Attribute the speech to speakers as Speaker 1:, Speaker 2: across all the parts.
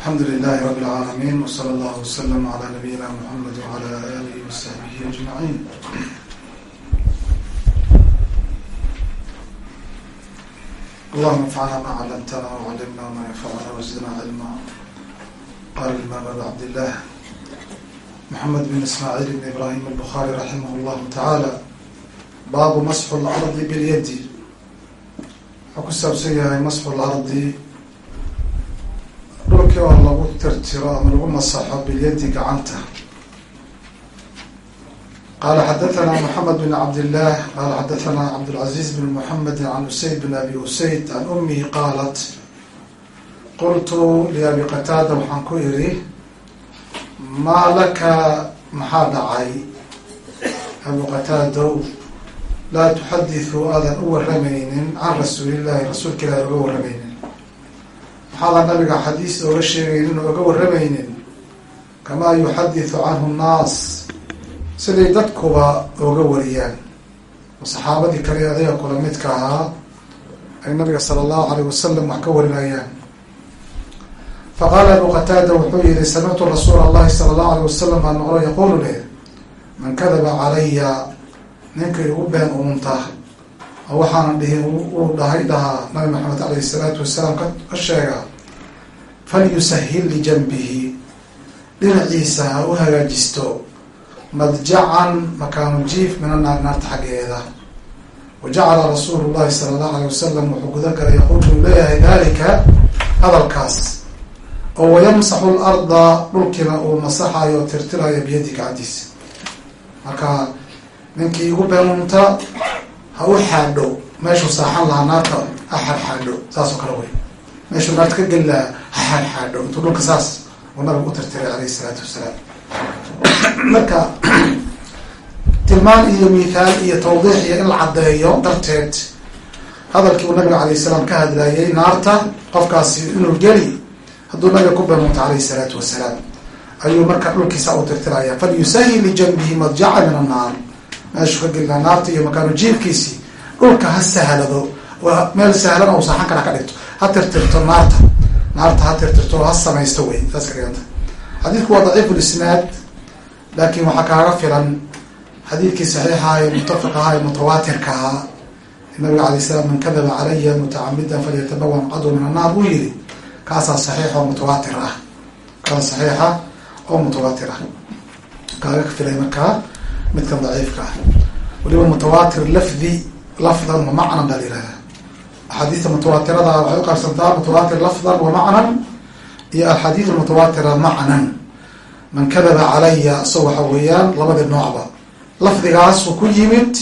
Speaker 1: alxamdu lilahi rabi اlcaalamiin wsala allahu waslama cala nabiyina muxamed wcala alihi wasaxbihi ajmaciin allahuma anfacna ma calamtana wcalimna ma yanfacuna wazidna cilma qala imam abu cabdillah maxamed bin ismaaciil bn ibrahim albukhari raximah llahu tacaala baabu masxu lardi bilyadi wuxuu ku saabsan yahay masxu lardi dhulkii oo lagu tirtiro ama lagu masaxo bilyadi gacanta. Qala xadathana moxamed bin cabdillah qala xadathana cabdاlcaziz bin muxamedi can usayd bin abi usayd can umihi qaalat qultu liabi qataada waxaan ku iri maa laka maxaa dhacay? Abu qataadow laa tuxadiثu aadan u waramaynin can rasuulillahi rasuulka ilahi oga waramaynin maxaadan nabiga xadiis ooga sheegaynin oo oga waramaynin kamaa yuxadiثu canhu nnaas. Siday dadkuba ooga wariyaan. Oo saxaabadii kale adaga kula midka ahaa ay nabiga sala allahu alayh wasalam wax ka warinayaan. Faqaala abu qataada wuxuu yihi samictu rasuula allahi sala allahu alayh wasalam baa noqlo yaqulu leh man kadaba calaya ninka igu been uunta oo waxaana dhihin uu dhahay dhahaa nabi maxamed alayhi salaatu wasalaam ka sheega falyusahil lijanbihi dhinaciisa ha u hagaajisto madjacan makaanu jiif min annaar naarta xaggeeda. wa jacala rasuulu llahi sala allahu alayh wasalam wuxuu guda galay yaquul uu leeyahay dalika hadalkaas. oo wayamsaxu larda dhulkiina uu masaxayo tirtirayo biyadi gacantiisa marka ninkii igu beenunta ha u xaadho meeshuu saaxan lahaa naarta ha xaadxaadho saas oo kale wey. Meeshuu naarta ka geli lahaa ha xaadxaadho intuu dhulka saas uu nabigu u tirtiray alayhi isalaatu wasalaam marka tilmaan iyo mithaal iyo tawdiix iyo in la caddeeyo darteed hadalkii uu nabiga alayh salaam ka hadlayay naarta qofkaasi inuu geli hadduu nabiga ku beenunta alayhi salaatu wasalaam ayuu marka dhulkiisa u tirtiraya falyusahil lijanbihi madjaca min annaar meeshuu ka gelina naarta iyo makaanu jiifkiisii dhulka ha sahlado oo meel sahlan u saaxan kara ka dhigto ha tirtirto naarta naarta ha tirtirto ha samaysto wey saas ka dhiganta xadiidku waa daciif lisnaad laakin waxaa kaaga filan xadiidkii saxiixaha ee muttafaq ahaa ee mutawaatirka ahaa nabiga alay slam man kadaba calaya mutacamidan falyatabawa maqcadu min annaar uu yihi kaasaa saxiix oo mutawaatir ah kaasa saxiixa oo mutawaatir ah. Kaaga filay markaa midkan daciifka ah. Waliba mutawaatir lafdi lafdan wa macnan baa la yihahdaa axaadiista mutawaatirada waxay u qaybsantaa mutawaatir lafdan wa macnan iyo alxadiid mutawaatira macnan. Man kadaba calaya so waxa weeyaan labadii noocba. Lafdigaasuu ku yimid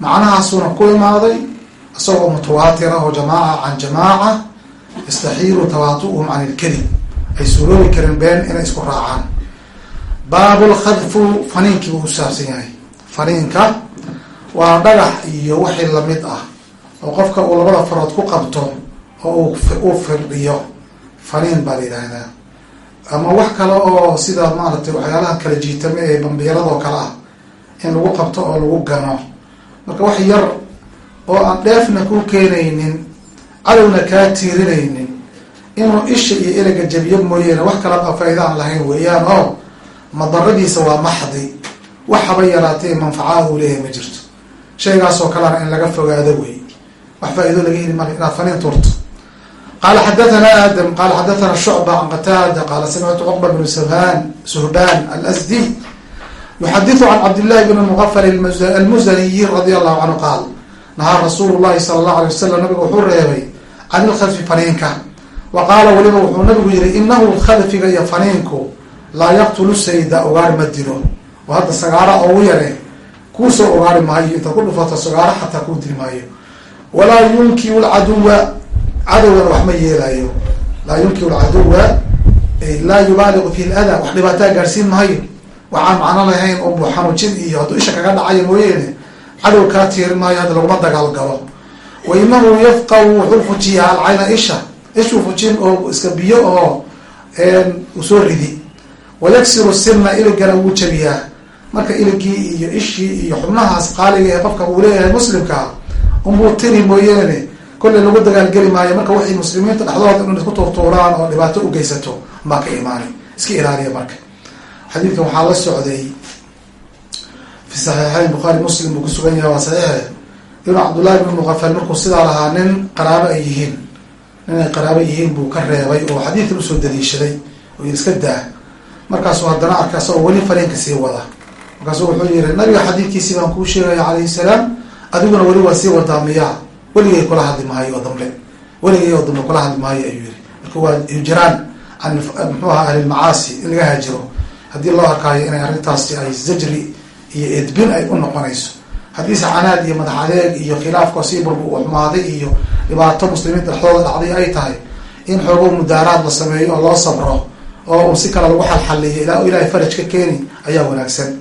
Speaker 1: macnahaasuuna ku imaaday isagoo mutawaatira oo jamaaca can jamaaca yastaxiilu tawaatu'uhum can ilkadib ay suuroobi kareen been inay isku raacaan. Baabulkhadfu faniinkii buu usaabsan yahay. Faniinka waa dhagax iyo wixii la mid ah oo qofka uu labada farood ku qabto oo uu firdhiyo faniin baa la yidhaahdaa. Ama wax kale oo sida maaragtay waxyaalaha kala jiitame ee bambiyarado kale ah in lagu qabto oo lagu gano. Marka wax yar oo aan dheefna ku keenaynin cadowna kaa tiirinaynin inuu isha iyo erega jabiyo mooyeene wax kalaba faaida aan lahayn weeyaan oo madaradiisa waa maxdi. Wax haba yaraatee manfacaha uu leeyahay ma jirto. Shaygaasoo kalena in laga fogaado wey wax faa-ido laga heli mara inaad faniin turto qala xadathana adam qala xadathana shucba can qataada qala samictu cuqba bn shbaan suhban alasdi yuxadiثu can cabdillahi bn mugafar almuzaniyi radi allahu canhu qaal nahaa rasuulu llahi sala allahu alay wasalam nabigu wuxuu reebay can ilkhadfi faniinka. Wa qaala weliba wuxuu nabigu yihi inahu khadfiga iyo faniinku laa yaqtulu sayda ogaari ma dilo. Oo hadda sagaara ogu yare kuusoo ogaari maayo dili maayo walaa yunkiu lcaduwa cadowgana wax ma yeelayo laa yunkiu lcaduwa laa yubaaligu fi lada wax dhibaataa gaadhsiin maayo waxaan macno lahayn oo buxanujin iyo hadduu isha kaga dhacayo mooyeene cadow kaa tiirin maayo hadda laguma dagaal galo. Wa inahu yafqahu wuxuu fujiyaa alcayna isha ishuu fujin oo iska biyo oo u soo ridi. Wayaksiru sirna iligana wuu jabiyaa. Marka iligii iyo ishii iyo xubnahaas qaaliga ee qofka uu leeyahay muslimkaa unbuu tiri mooyeene kolley lagu dagaalgeli maayo marka waxay muslimiinta dhexdooda in isku tuurtuuraan oo dhibaato u geysato baa ka imaanay iska ilaaliya marka xadiidkan waxaa la socday fi saxiixeyn bukhaari muslim buu kusugan yahay waa saxiixe ibnu cabdullahi ibn muqafal markuu sidaa lahaa nin qaraabo ay yihiin nin ay qaraabo yihiin buu ka reebay oo xadiidkan u soo daliishaday oo iska daa. Markaasuu haddana arka asagoo weli fariinka sii wada. Markaasuu wuxuu yihi nabiga xadiidkiisii baan kuu sheegaya calayhi salaam adiguna weli waa sii wadaa miyaa weligay kula hadli maayo oo dambe. Weligay oo dambe kula hadli maayo ayuu yihi marka waa hijraan can muxuu ahaa ahlilmacaasi in laga haajiro haddii loo arkaayo inay arrintaasi ay zajri iyo edbin ay u noqonayso. Haddiise canaad iyo madax adeeg iyo khilaafka sii xumaaday iyo dhibaato muslimiinta dhexdooda dhacday ay tahay in xoogo mudaaraad la sameeyo oo loo sabro oo un si kale lagu xalxaliyo ilaa ilaahay faraj ka keeni ayaa wanaagsan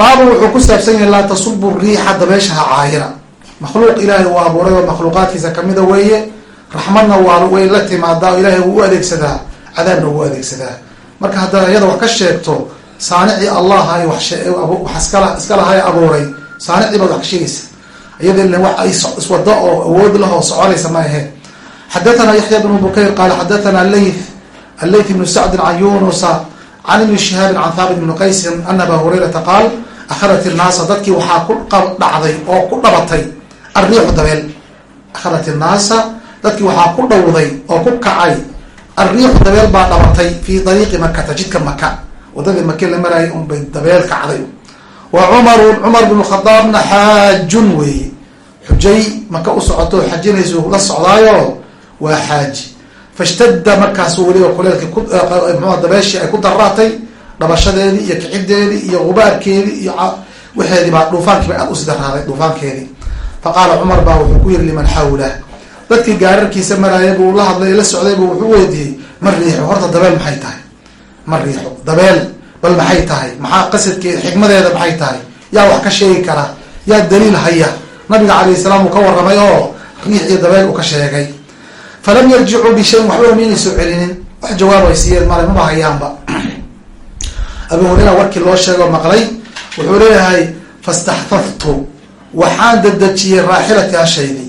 Speaker 1: baabu wuxuu ku saabsan yahay laa tasubu riixa dabeeshaha caayina makhluuq ilaahay uu abuuray oo makhluuqaadkiisa kamida weeye. Raxmadna waa way la timaadaa oo ilaahay wuu u adeegsadaa. Cadaabna wuu adeegsadaa. Marka haddaad iyada wax ka sheegto saanicii allah ay wax wax iskala iskalahay abuuray. Saanicii baad wax ka sheegaysa iyada ay iswado oo awood lah oo soconaysa ma aheen xadathana yaxya bnu bukayr qaala xadathana layth allayth ibnu sacdin can yunusa can ibni shihaabin can thaabit ibni qaysin ana aba hurayrata qaal akhadat innaasa dadkii waxaa ku dhacday oo ku dhabatay arriixu dabeel. Akhadat innaasa dadkii waxaa ku dhowday oo ku kacay arriixu dabeel baa dhabatay fi dariiqi makata jidka maka wadadii make la marayay un bay dabeel kacday. Wa cumaru cumar bnu khadaabna xaajun weeye. Xujay maka u socoto xajinaysu la socdaayo waa xaaji. Fashtadda markaasu weliba kuleelkii mxua dabeeshii ay ku daraatay dhabashadeedii iyo kicideedii iyo gubaarkeedii iyo waxeedii baa dhuufaankiiba aad usi daraaday dhuufaankeedii fa qaala cumar baa wuxuu ku yihi liman xawlah dadkii gaararkiisa maraaya buu la hadlay la socday bu wuxuu weydiiyey ma riixo horta dabeel maxay tahay? Ma riixo dabeel bal maxay tahay? Maxaa qasadkeeda xikmadeeda maxay tahay? Yaa wax ka sheegi kara yaa daliil haya. Nabiga calayh salaam uu ka warramay oo riix iyo dabeel uu ka sheegay. Falam yarjicuu bishayin waxba maynay soo celinin. Wax jawaab ay siiyeen male maba hayaanba abu hurera warkii loo sheegoo maqlay wuxuu leeyahay fastaxfaftu. Waxaan dedejiyey raaxilati hashaydi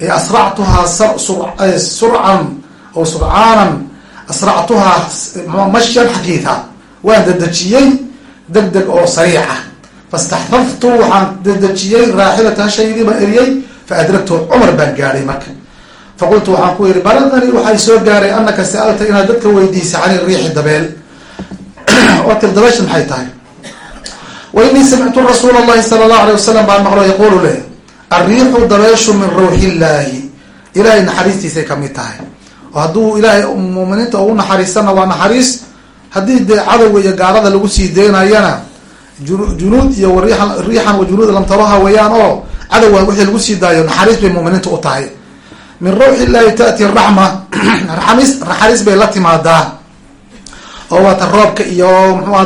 Speaker 1: ee asractuhaa surcan oo surcaanan asractuhaa mashyan xafiida waan dedejiyey deg deg oo sariica fastaxfaftu waxaan dedejiyey raaxilata hashaydi baan eriyey fa adragtu cumar baan gaadhay marka. Faqultu waxaan ku yihi baladani waxay soo gaaray anaka sa'alta inaad dadka weydiisa can riixi dabeel oo tir dabeesha maxay tahay? Wa inii samictu rasuula allahi sala allahu alay wasalam baan maqlo yaqulu leh arriixu dabeeshu min rawxi illaahi ilahay naxariistiisay ka mid tahay. Oo hadduu ilaahay muminiinta ugu naxariistana waa naxariis haddii dee cadowga iyo gaalada lagu sii deynayana junuud iyo riixan wa junuud lam taroha weeyaan oo cadowga wixii lagu sii daayo naxariis bay muminiinta u tahay. Min rawxi illaahi taati raxma naxariis bay la timaadaa oo waata roobka iyo mxuaha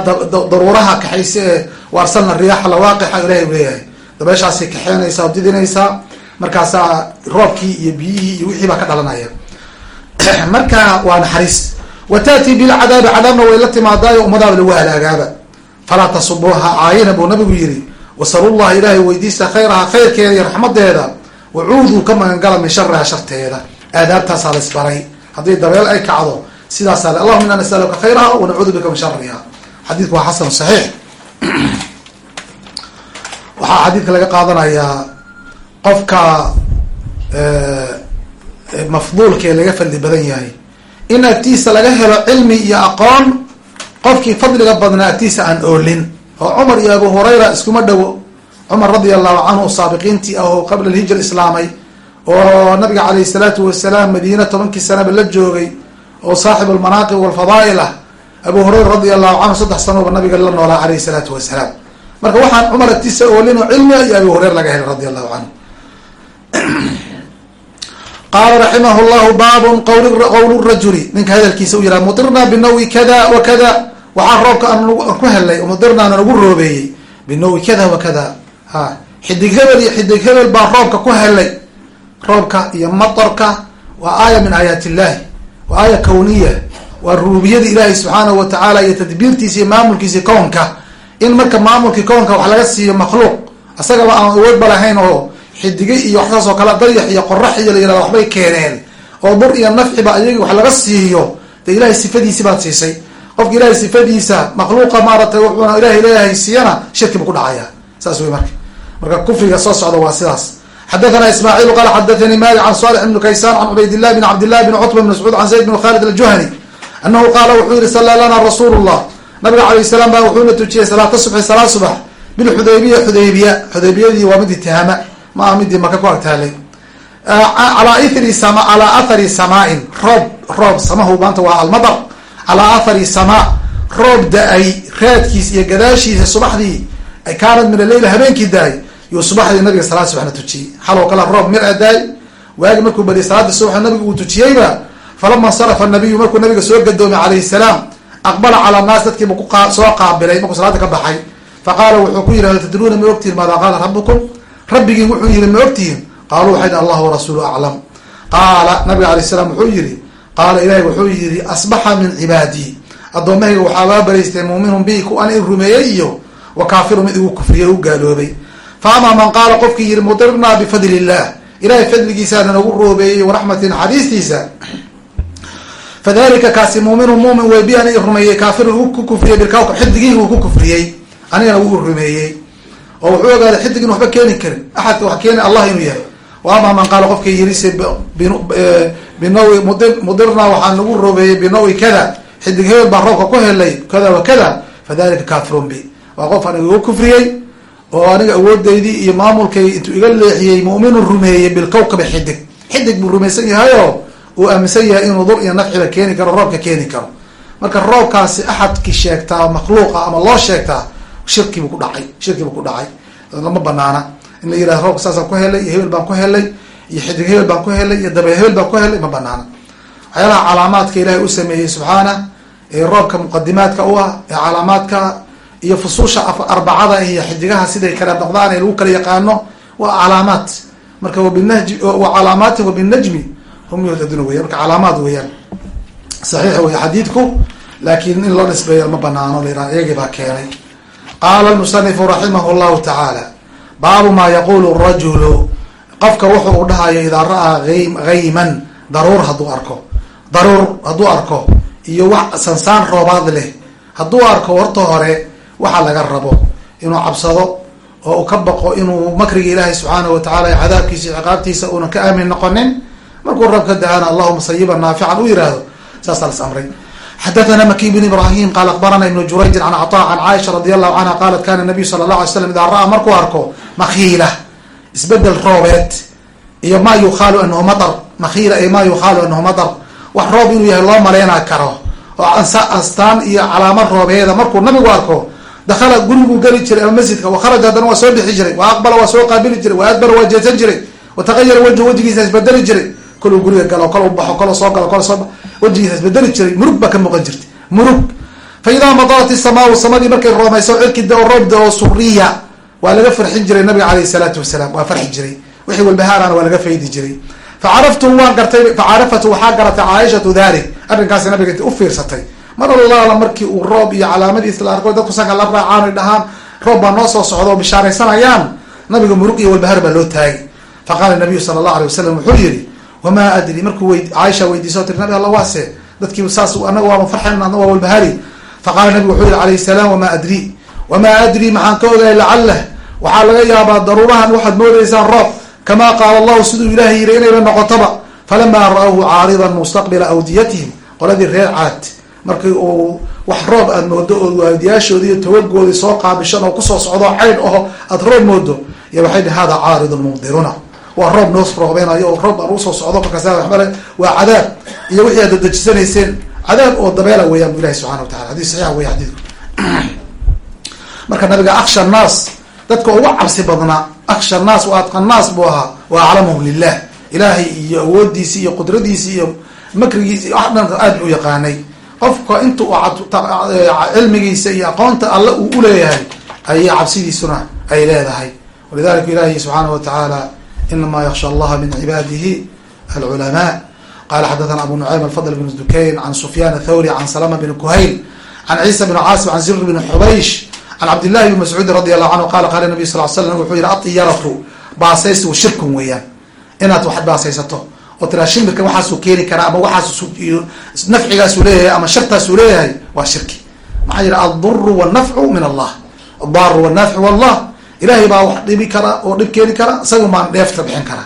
Speaker 1: daruuraha kaxayse ee waarsalna riyaaxa lawaaqixa ilahay leeyahay dabeeshaasay kaxeenaysaa oo didinaysaa markaasaa roobkii iyo biyihii iyo wixii baa ka dhalanaya. Marka waa naxariis. Wa taati bilcadaabi cadaabna way la timaadaayo ummadaaba lagu halaagaaba. Falaa tasubuuha caayina buu nabigu yihi wasalullaha ilaahay weydiista khayraha khayrkeeda iyo raxmadeeda wacuuduu ka magangala min shariha sharteeda. Aadaabtaasaa la isbaray. Haddii dabeel ay kacdo sidaasaa le allahuma inaa nasaluka khayraha wanacuudu bika min shariha xadiidku waa xasan saxiix. Waxaa xadiidka laga qaadanayaa qofka mafduulka ee laga fadli badan yahay. In agtiisa laga helo cilmi iyo aqoon qofkii fadliga badnaa agtiisa aan oolin. Oo cumar iyo abu hurayra iskuma dhowo cumar radia allahu canhu saabiqiintii ah oo qabla alhijra islaamay. Oo nabiga calayhi salaatu wasalaam madiina tobankii sanaba la joogay oo saaxib almanaaqib walfadaa'il abu hurayra radia allahu canhu saddex sanoba nabiga la noolaa calayhi salaatu wasalaam. Marka waxaan cumar agtiisa oolin oo cilmiga iyo abi hureyra laga helay radi allahu canhu qaala raximah llahu baabun qwl rajuli ninka hadalkiisa u yihaha mudirnaa binawi kada wa kada. Waxaa roobka aan ku helay mudirnaana nagu roobeeyey binawi kada wa kada. Ha xidig hebel iyo xidig hebel baa roobka ku helay roobka iyo matarka waa aaya min aayaat illahi waa aaya kawniya. Waa rububiyada ilaahi subxaanahu wa tacaala iyo tadbiirtiisa iyo maamulkiisa kownka in marka maamulkii kownka wax laga siiyo makhluuq isagaba aan awoodba lahayn oo xidige iyo wax saas oo kale dayax iyo qorax iyo la yiraahdo waxbay keeneen. Oo dur iyo nafciba ayaga wax laga siiyo. Dee ilahay sifadiisi baad siisay. Qofka ilahay sifadiisa makhluuqa maaratay wuxuuna ilahay leeyahay siiyana shirki bu ku dhacaya. Saas wey marka. Marka kufriga soo socda waa sidaas xadathana ismaaciil qala xadathanii malik can salix ibn kaysan can cubaydillah bin cabdillahi bin cutba bn mascuud can zayd bin khalid aljuhani anahu qaala wuxuu yihi sala lana rasuulu llah nabiga alayh salaam baa wuxuuna tujiyey salaata subxi salaad subax bilxudaybiya xudaybiya xudaybiyadii waa midii tihaama ma midii maka ku agtaalay alaa sama calaa athari samaain roob roob samahu maanta waa almadar calaa athari samaa roob da'ay raadkiis iyo gadaashiisa subaxdii kaanad min aleyl habeenkii daay yuu subaxdii nabiga salaad subaxna tujiyey. Xaloo kale roob mir a daay waagi markuu bariyay salaada subax nabiga uu tujiyeyba falama insarafa nabiyu markuu nabiga soo gadoomay calayhi salaam aqbala cala naas dadkiibu ku soo qaabilay markuu salaada ka baxay. Faqaala wuxuu ku yihi hal tadruuna ma ogtihin maadaa qaala rabukum rabbigiin wuxuu yihi ma ogtihin qaaluu waxay dhi allah warasuulu aclam. Qaala nabiga alayh salaam wuxuu yihi qaala ilahi wuxuu yihi asbaxa min cibaadii addoommahayga waxaa baa baraystay muuminun bi ku an i rumeeyey iyo wa kaafiru mid igu kufriyey u gaaloobay fa amaa man qaala qofkii yihi mudirnaa bifadli illah ilahay fadligiisaana nagu roobeeyey waraxmati naxariistiisa fadalika kaasi muuminun muumin wey bi an i rumeeyey kaafirun u ku kufriyey bilkawkab xidigihii uu ku kufriyey anigana wuu rumeeyey oo wuxuu ogaaday xidig in waxba keeni karin axadka wax keeni allah inuu yahay wa amaa man qaala qofkii yiri se binawi mudirnaa waxaa nagu roobeeyey binawi kada xidig hebel baa roobka ku helay kada wa kada fadalika kafirun bi waa qof aniga igu kufriyey oo aniga awoodeydii iyo maamulkay intuu iga leexiyey mu'minun rumeeyey bilkawkabi xidig. Xidig buu rumaysan yahayo uu aaminsan yahay inuu dur iyo nafciba keeni karo roobka keeni karo. Marka roobkaasi axadki sheegtaa makhluuqa ama loo sheegtaa shirkibuu ku dhacay shirkibuu ku dhacay. Lama banaana. In la yiraahdo roobka saasaan ku helay iyo hebel baan ku helay iyo xidig hebel baan ku helay iyo dabe hebel baan ku helay ma banaana. Waxyaalaha calaamaadka ilaahay u sameeyey subxaana ee roobka muqadimaadka u ah ee calaamaadka iyo fusuusha arbacada iyo xidigaha siday kala noqdaan ee lagu kala yaqaano waa calaamaad. Marka wabinahji wa calaamaatin wabinajmi hum yuhtaduna weyan marka calaamaad weeyaan. Saxiix wey xadiidku laakiin in loo nisbeeyo ma banaano la yihah iyagii baa keenay. Qaala almusanifu raximah llahu tacaala baabu maa yaqulu rajulu qofka wuxuu dhahayo idaa ra'aa hayman daruur hadduu arko. Daruur hadduu arko iyo wax sansaan roobaad leh hadduu arko horta hore waxa laga rabo inuu cabsado oo uu ka baqo inuu makriga ilaahay subxaanahu watacaala iyo cadaabkiisa iyo ciqaabtiisa uunan ka aamin noqonin. Markuu rab ka daana allahuma sayiban naafican u yihahdo saasaa las amray xadathana maki bn ibrahim qaal akbarana ibnu jurayjin can cطa can caaisha radi allahu canha qalat kana nabiyu sala اlahu alay slam idaa ra'a markuu arko makhiila isbeddel roobeed iyo ma yukhaalu anahu matar makhiila iyo ma yukhaalu anahu matar wax roob inuu yahay loo maleyna karo oo astaan iyo calaamad roobeeda markuu nabigu arko dakala guriguu geli jiray ama masjidka wakharaja haddana waa soo bixi jiray wa aqbala waa soo qaabili jiray wa adbara waa jeesan jiray wataqayara wajhu wajigiisa isbedeli jiray koluu guriga galo kol baxo kolo soo galo kolo soo wajigiisa isbedeli jiray murug baa ka muuqan jirtay murug fa madarat isamaau samadii markay roomayso cirki da oo roob da oo suriya waa laga farxin jiray nabiga caleyhi salaatu wasalaam waa farxi jiray wixii walbahaarana waa laga faydi jiray facaraftu waan gartay facarafatu waxaa garatay caaishatu dalik arrinkaasi nabiga u fiirsatay mar allaala markii uu roob iyo calaamadiis la arko dadku sanka la raacaan dhahaan roob baa noo soo socda oo bishaaraysanayaan. Nabiga murug iyo walbahaar baa loo taagay. Faqaala nabiyu sala allahu alay wasalam wuxuu yihi wamaa adri. Markuu w caaisha weydiiso tiri nabi alla waase dadkii saas anaga waama farxen adna waa walbahari. Faqaala nabigu wuxuu yihi alayhi salaam wamaa adri. Wamaa adri maxaan ka ogahay lacalah waxaa laga yaabaa daruurahan waxaad moodaysaan roob. Kamaa qaala allahu siduu ilahay yiri inayba noqotoba falamaa ra'awhu caaridan mustaqbila awdiyatihim qoladii reer caad markii uu wax roob aad moodo oo waadiyaashoodi iyo tawagoodii soo qaabishan oo ku soo socdo cayn aho aad roob moodo iyo waxay dhi hada caaridun mumdiruna waa roob noo roobeynayo oo roob aan u soo socdo markaas waxbale waa cadaab. Iyo wixii aad dadejisanayseen cadaab oo dabeela weeyaan bu ilahi subxana wa tacala hadis saxiix weya xadiidku. Marka nabiga aksha naas dadka ugu cabsi badnaa aksha naas wa adqa naas buu ahaa wa aclamuhum lilah ilaahay iyo awoodiisi iyo qudradiisi iyo makrigiisi dhan aad u yaqaanay qofka inta cilmigiisa iyo aqoonta alle uu uleeyahay ayay cabsidiisuna ay leedahay. Walidalika ilahi subxaanahu wa tacaala inama yaksha allaha min cibaadihi alculamaa. Qala xadathana abu nucaym alfadl bn dukayn can sufyan athawri can salama bn kuhayl can ciisa bn caasim can zir bn xubaysh can cabdillahi bn mascuudi radi allahu canhu qala qala nabiy sal l slam wuxuu yihi aiyaratu baasaysigu shirkun weeyaan. Inaad wax baasaysato oo tiraa shimbirkan waxaasuu keeni karaa ama waxaas nafcigaasuu leeyahay ama shartaasuu leeyahay waa shirki. Maxaa yidhi alduru wannafcu min allah. Adaaru wannafcu wallah. Ilahay baa wax dhibi kara oo dhib keeni kara isaga maan dheefta bixin kara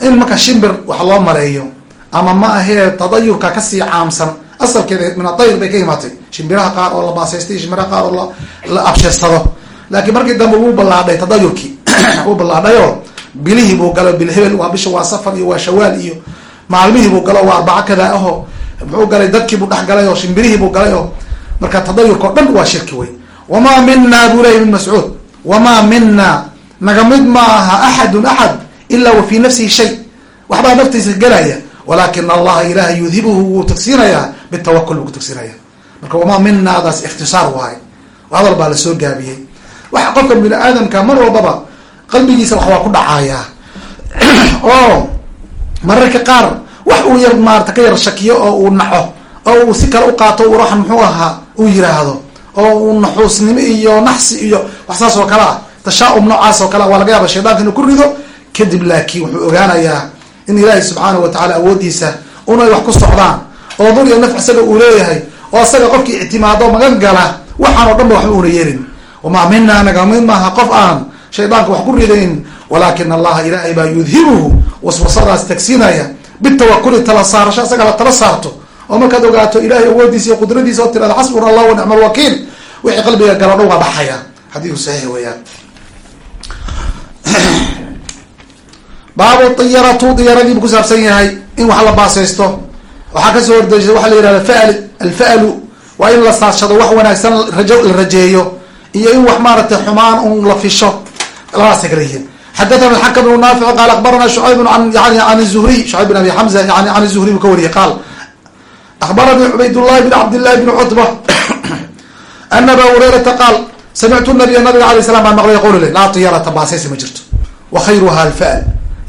Speaker 1: in marka shimbir wax loo maleeyo ama ma ahee tadayurka ka sii caamsan asalkeeda min adayr bay ka imaatay. Shimbiraha qaar oo la baasaystay shimbiraha qaar oo la absheedsado. Laakiin markii dambe wuu ballaadhay tadayurkii. Wuu ballaadhayoo bilihii buu galo bilhebel waa bisha waa safar iyo waa shawaal iyo maalmihii buu galo waa arbaco kada aho muxuu galay dadkii buu dhex galay oo shimbirihii buu galay oo marka tadayurka o dhan waa shirki wey wamaa mina buu leeyay ibn mascuud. Wamaa mina naga mid ma aha axadun axad ila wa fii nafsihi shay. Waxbaa naftiisa gelaya walakin allaha ilaha yudhibuhu wuu tagsiinayaa bitawakul buu ku tagsiinaya marka wamaa minaadaas ikhtisaar waay hadal baa la soo gaabiyey. Waxa qofka bini aadamka mar walbaba qalbigiisa wax waa ku dhacayaa oo mararka qaar wax uu yar maarata ka yar shakiyo oo uu naco oo uu si kale u qaato ruuxan muxuu ahaa uu yiraahdo oo uu naxuusnimo iyo naxsi iyo wax saas oo kale ah tashaa-um noocaas oo kale waa laga yaaba shaydaanka inuu ku rido kadib laakiin wuxuu ogaanayaa in ilaahay subxaanahu watacaala awoodiisa unay wax ku socdaan oo dur iyo nafc isaga uu leeyahay oo isaga qofkii ictimaado magan gala waxaan oo dhan ba waxba una yeelin wamaa mina naga maaha qof aan shaydaanka wax ku ridayn walakin allaha ilaahay baa yudhibuhu waswasadaas tagsiinaya bitawakuli tala saarasho isaga la tala saarto. Oo markaad ogaato ilahay awoodiisa iyo qudradiisa oo tirada xasbuna allah wa nicma alwakiil wixii qalbiga galo dhan waa baxaya. Xadiiku saxiix weeyaan. Baabu diyaratu diyaradiibu ku saabsan yahay in wax la baasaysto. Waxaa ka soo hordeysay waxaa la yihahda fal alfa'lu waa in la saashado wax wanaagsan rajo la rajeeyo iyo in wax maaragtay xumaan un la fisho labadaasay kala yihiin xadathana alxakam bnu naafic qaal akbarana shucayb an yani an zuhriy shucayb bin abi xamza yani an zuhriy buu ka wariyay qaal akbaranii cubaydullahi bin cabdillahi bn cutba ana aba hurayrata qaal samictu nabiya nabiga alay slam baan maqlay qawli le laa tiyarata baasaysi ma jirto wa khayruha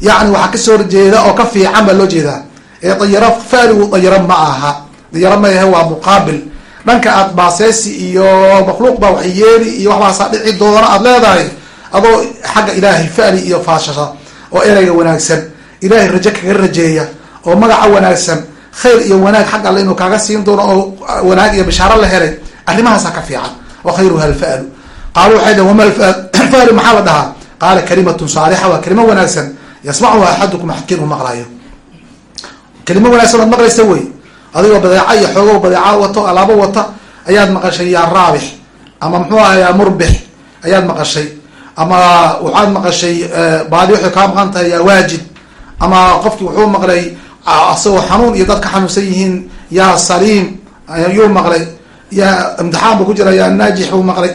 Speaker 1: yacni waxaa ka soo horjeeda oo ka fiican baa loo jeedaa ee dayaro fa'ligu dayaro ma aha dayaro ma ahe waa muqaabil dhanka aad baaseysi iyo makhluuq baa wax yeeli iyo waxbaasaa dhici doona aad leedahay adoo xagga ilaahay fa'li iyo faashasha oo ereyga wanaagsan ilaahay rajo kaga rajeeya oo magaca wanaagsan khayr iyo wanaag xag alle inuu kaaga siin doono oo wanaag iyo bishaaro la helay arrimahaasaa ka fiican. Wa khayruha alfa'lu qaalu waxay dhhen wama fa'lu maxaa la dhahaa? Qaala kalimatun saalixa waa kelimo wanaagsan. Yasmacuha axadukum axadkiin uu maqlaayo. Wanaagsan ood maqlaysa wey? Adigoo badeeca iyo xoogo badeeca wato alaabo wata ayaad maqashay yaa raabix ama muxuu aha yaa murbix ayaad maqashay ama waxaad maqashay baadi waxay kaa maqan tahay yaa waajid. Ama qofki wuxuu maqlay asagoo xanuun iyo dadka xanuunsan yihiin yaa saliim yuu maqlay. Yaa imtixaan buu ku jira yaa naajix buu maqlay.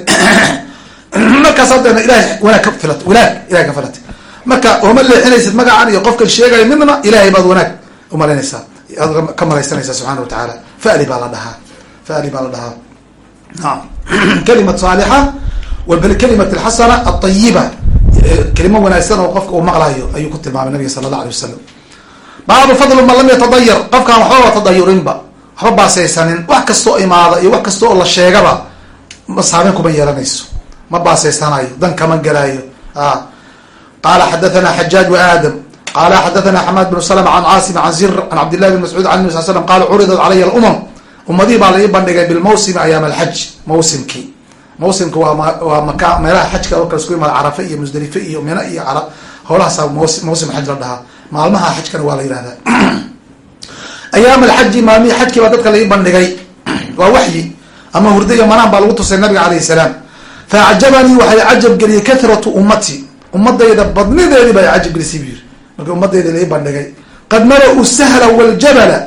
Speaker 1: Markaas haddana ilahay wanaag ka filat wanaag ilahay ka filatay marka ooma leexinaysid magacan iyo qofkan sheegaya midna ilahay baad wanaag umalaynaysaa ad ka malaysanaysaa subxana wa tacaala. Fa'li baa la dhahaa fa'li baa la dhahaa. Naam. Kalimat saalixa wkalimat alxasana alayiba kelimo wanaagsan oo qofka uu maqlayo ayuu ku tilmaamay nabiga sala allah alay wasalam baabu fadlu man lam yatadayar. Qofkaan waxbaba tadayurinba waxba baasaysanin. Wax kastoo imaada iyo wax kasta oo la sheegaba saameyn kuma yeelanayso. Ma baasaysanayo dan kama gelaayo qala xadathana xajaaj waadam qala xadathana xamaad bnu slm an caasim an zir an cabdillahi bn mascuud an nabi sal slam qala curidat calaya alumam. Ummadihii baa la bandhigay bilmawsimi ayaam alxaj mawsimkii mawsimka waa maka meelaha xajka oo kale isku imaada carafe iyo musdalife iyo mina iyo howlahaasa mawsim xaj la dhahaa. Maalmaha xajkana waa la yihahdaa ayaam alxaji maalmihii xajkii baa dadka la ii bandhigay. Waa waxyi ama hurdo iyo manaan baa lagu tusay nabiga alayh salaam. Faacjabanii waxay cajab geliyey kathratu ummati. Ummadayda badnideedii baa cajab gelisay bu yiri markii ummadayda lai bandhigay. Qad mala-u sahla waljabala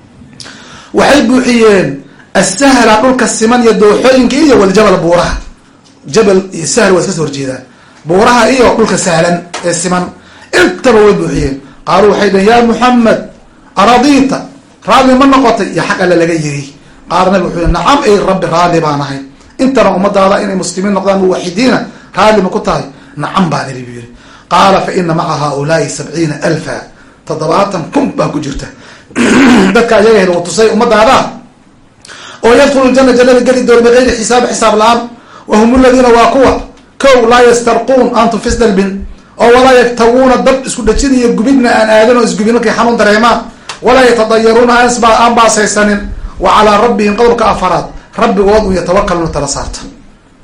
Speaker 1: waxay buuxiyeen asahla dhulka siman iyo dooxooyinka iyo waljabal buuraha jabal iyo sahl waa iska soo horjeedaan buuraha iyo dhulka sahlan ee siman intaba way buuxiyeen qaaluu waxay dhehen ya muxamed aradita raalli ma noqotay iyo xaq alle laga yiri qaala nabig wuxuu nacam ey rabbi raalli baan ahay intana ummadaada inay muslimiin noqdaan muwaxidiina raalli ma ku tahay nacam baan iri bu yihi qaala fa ina maca haaulaai sabciina alfa toddobaatan kun baa ku jirta dadka ayaga hel tusay ummadaada oo yadkhulu ljana jannada geli doona bigayri xisaab xisaab la'aan wa hum aladiina waa kuwa kow laa yastarquun aan tufis dalbin oo walaa yaktawuuna dab isku dhajin iyo gubidna aan aadan oo isgubin markay xanuun dareemaan. Walaa yatadayaruuna aan baasaysanin. Wa calaa rabbihim qodobka afaraad rabbigood un yatawakaluna tala saarta.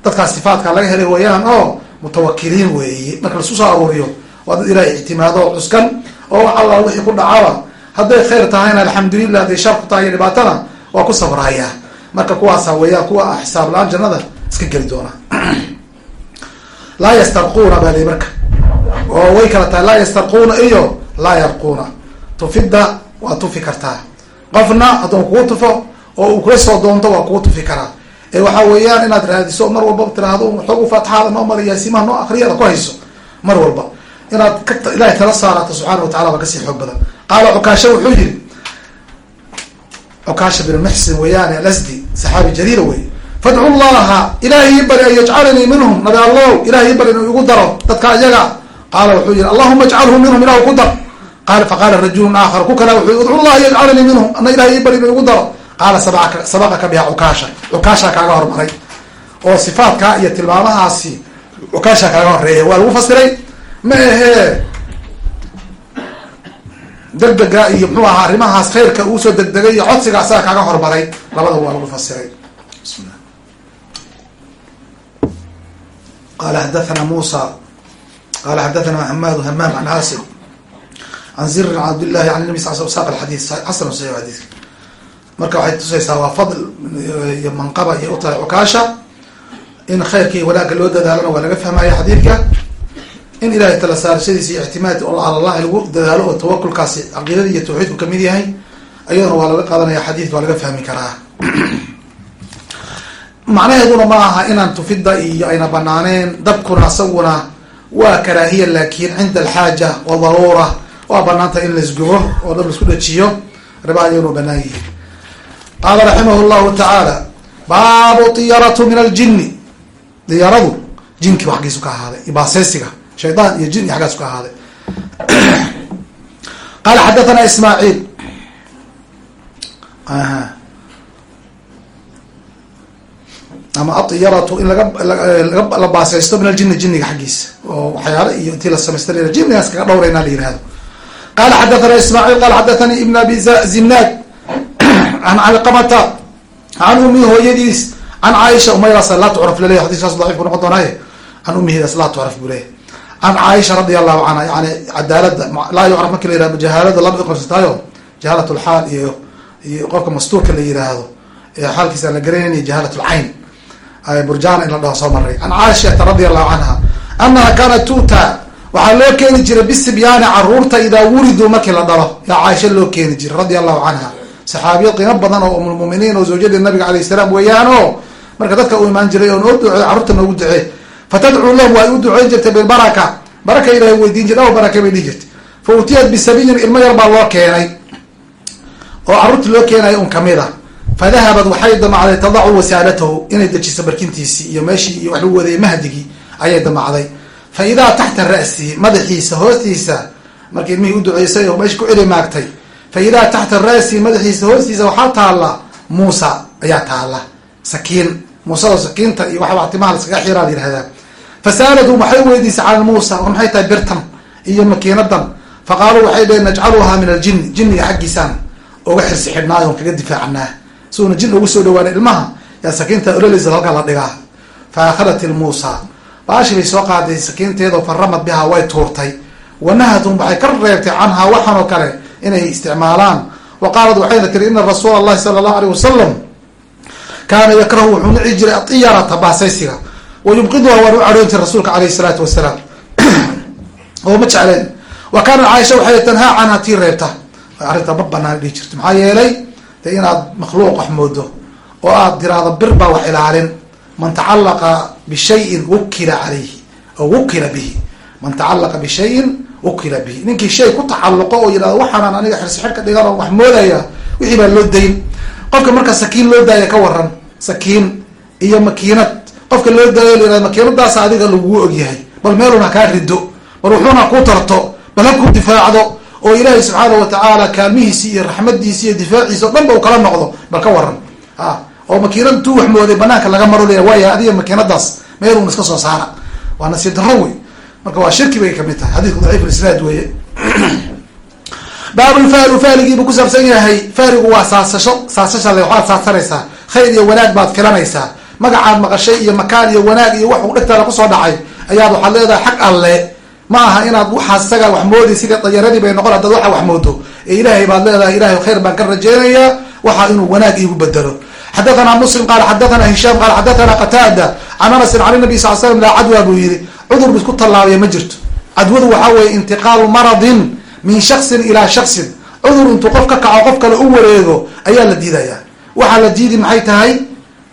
Speaker 1: Dadkaas sifaadka laga helay wayaan oo mutawakiliin weeye. Marka la isku soo aruuriyo waa dad ilaahay ictimaado cuskan oo wax alla wixii ku dhacaba hadday khayr tahayna alxamdulilah hadday shar ku tahay iyo dhibaatana waa ku sabraya marka kuwaasa weeyaan kuwa ah xisaab la'aan jannada iska geli doona. Laa yastarquuna baa lii marka. Oo way kala tahay laa yastarquuna iyo laa yarquuna. Tufidda waa tufi kartaa. Qofna hadduu kugu tufo oo uu kula soo doonto waa kugu tufi karaa. Ee waxaa weeyaan inaad raadiso mar walba tiraahdo xoog faatixaada noo mara yaasimaha noo akriyada ku hayso mar walba. Inaad ilahay tala saarato subxaana wa tacala baa ka sii xoog badan. Qaala cukaasha wuxuu yihi cukaasha bin muxsin weeyaane alasdi saxaabi jaliila wey fadcu llaha ilahay ii bari an yajcalanii minhum nabi allow ilahay ii bari inuu igu daro dadka iyaga qaala wuxuu yihi allahuma ajcalhu minhum ilahu ku dar. Qaala faqaala rajulun aakhar ku kala wuxuu udcu llaha yajcalanii minhum ana ilahay ii bari inuu igu daro. Qaala sabaqaka biha cukaasha cukaashaa kaaga hormaray. Oo sifaadkaa iyo tilmaamahaasi cukaashaa kaaga horreeya waa lagu fasiray. Ma ahee degdega iyo muxuu ahaa arrimahaas khayrka uu soo degdegay iyo codsiga asaga kaaga hormaray. Labada waa lagu fasiray. Bismillah. Qala xadathana musa qala xadathana hamad hamam an asim an zir an cabdillahi an nabi sal sl saq alxadis xasan saxiix xadiiska marka waxay tusaysaa waa fadl iyo manqaba iyo utahay cukaasha in khayrka iyo wanaagga loo dadaalona waa laga fahmaya xadiidka in ilahay tala saarashadiisa iyo ictimaad oo alallahi lagu dadaalo oo tawakulkaasi caqiidada iyo tawxiidku ka mid yahay ayadana waa laga qaadanaya xadiidka waa laga fahmi karaa. Macnaheeduna ma aha inaan tufidda iyo ayna banaaneen dabkuna isaguna waa karaahiya laakin cinda alxaaja wa daruura waa banaantah in laisgubo oo dab la isku dhajiyo ribaha iyaguna banaan yihiin qaala raximah llahu tacaala baabu diyaratu min aljini diyaradu jinki xaggiisu ka ahaaday ibaaseysiga shaydaan iyo jin iyo xaggaasu ka ahaaday. Qaala xadathana ismaaciil. Ama adiyaratu in laga la baaseysto min aljini jiniga xaggiisa. Oo waxyaala iyo intii la samaysta la jinigaas kaga dhowrayna la yihahdo qala xadathana ismaaciil qala xadathani ibn abi zinaad an calqamata can umi hooyadiis can caaisha umaydaas laa tucraf laleya xadiskaas daciif ku noqon doonaaye. Can umihidaas laa tucraf buu can caaisha radia allahu canha yani cadaalada laa yucraf marki la yihahdo jahaalada laba iqorsataayo jahaalat lxaal iyo iyo qofka mastuurka la yihaahdo ee xaalkiisa aan la garanayniyo jahaalat lcayn burjana in la dhaho soo maray can caaishata radia allahu canha anaha kaanat tu'ta waxaa loo keeni jiray bisibyaani carruurta idaa wuriduu markii la dhalo yaa caaisha loo keeni jiray radia allahu canha saxaabiyad qiimo badan oo umulmuminiin oo zawjadii nabiga alayh salaam weeyaan oo marka dadka uu imaan jiray oo noo ducey carruurta noogu ducee fatadcuu lahum waa u duceyn jirtay bilbaraka baraka ilahay weydiin jirta baraka bay dhihi jirtay fa utiyat bisabiyin ilmo yar baa loo keenay oo carruurtii loo keenaya un ka mid a fadahabad waxay damacday tadacu wasaalatahu inay dejiso barkintiisii iyo meeshii iyo wax lagu wadayay mahdigii ayay damacday fa idaa taxta ra'sihi madaxiisa hoostiisa markii ilmihii u duceysay oo meesha ku celi maagtay fa idaa taxta ra'sihi madaxiisa hoostiisa waxaa taalla muusa ayaa taalla sakiin muusada sakiinta iyo waxbaa timaha laskaga xiraa la yihahdaa fasaaladu waxay weydiisay cala muusa war maxay tahay birtan iyo makiinadan faqaaluu waxay dheheen najcaluhaa min aljini jiniga xaggiisaan oga xirsi xidhnaayo kaga difaacanaa si una jin ugu soo dhawaana ilmaha yaa sakiinta ololeysa halkaa la dhigaa. Fa akhadat ilmuusa. Baashi bay soo qaaday sakiinteedo fa ramad bihaa way tuurtay. Wanahatum waxay ka reebtay canhaa waxaan oo kale inay isticmaalaan. Wa qaalat waxayna tiri ina rasuula allahi sala allahu aleyh wasalam kaana yakrahu wuxuu nici jiray adiyarata baasaysiga wa yubqiduha waan u cadhoon jiray rasuulka aleyh salaatu wasalaam oo ma jecleen wa kaanat caaisha waxay tanhaa canha tii reebta arrintaa ma banaan dhihi jirto maxaa yeelay de inaad makhluuq wax moodo oo aad tiraahdo bir baa wax ilaalin man tacalaqa bishayin wukila calayhi oo wukila bihi man tacalaqa bishayin wukila bihi ninkii shay ku tacalluqo oo yidhahdo waxaanaan aniga xirsi xirka dhigan oo wax moodaya wixii baa loo dayn qofka marka sakiin loo daaya ka waran sakiin iyo makiinad qofka loo layihahdo makiinadaas adiga laguu ogyahay. Bal meeluna kaa rido bal wuxuuna ku tarto bal ha ku difaacdo oo ilaahay subxaana watacaala kaalmihiisi iyo raxmadiisi iyo difaaciisa o dhan ba u kala noqdo bal ka waran a oo makiinad tuu wax mooday banaanka laga maro leya waaya adiga makiinadaas meelun iska soo saara. Waa nasiib darro wey marka waa shirki bay ka mid tahay. Xadiidku daciif isnaad weeye. Baabulfaalu faaligiibuu ku saabsan yahay. Faaligu waa saasasho. Saasashale waxaad saadsanaysaa khayr iyo wanaag baad filanaysaa magacaad maqashay iyo makaan iyo wanaag iyo wax dhegtaada ku soo dhacay. Ayaad waxaad leedahay xag alle. Ma aha inaad waxaas isaga wax moodi sidii dayaradii bay noqon hadaad waxa wax moodo ee ilaahay baad leedahay ilahay khayr baan ka rajeynayaa waxa inuu wanaag iigu bedelo. Xadathana muslim qaala xadathana hishaam qaala xadathana qataada can anasin can nabi sal slam laa cadwa buu yihi cudur isku tallaabaya ma jirto. Cadwadu waxaa weeye intiqaalu maradin min shaksin ilaa shaksin cudur intuu qof ka kaco qof kale u wareego ayaa la diidayaa. Waxaa la diidi maxay tahay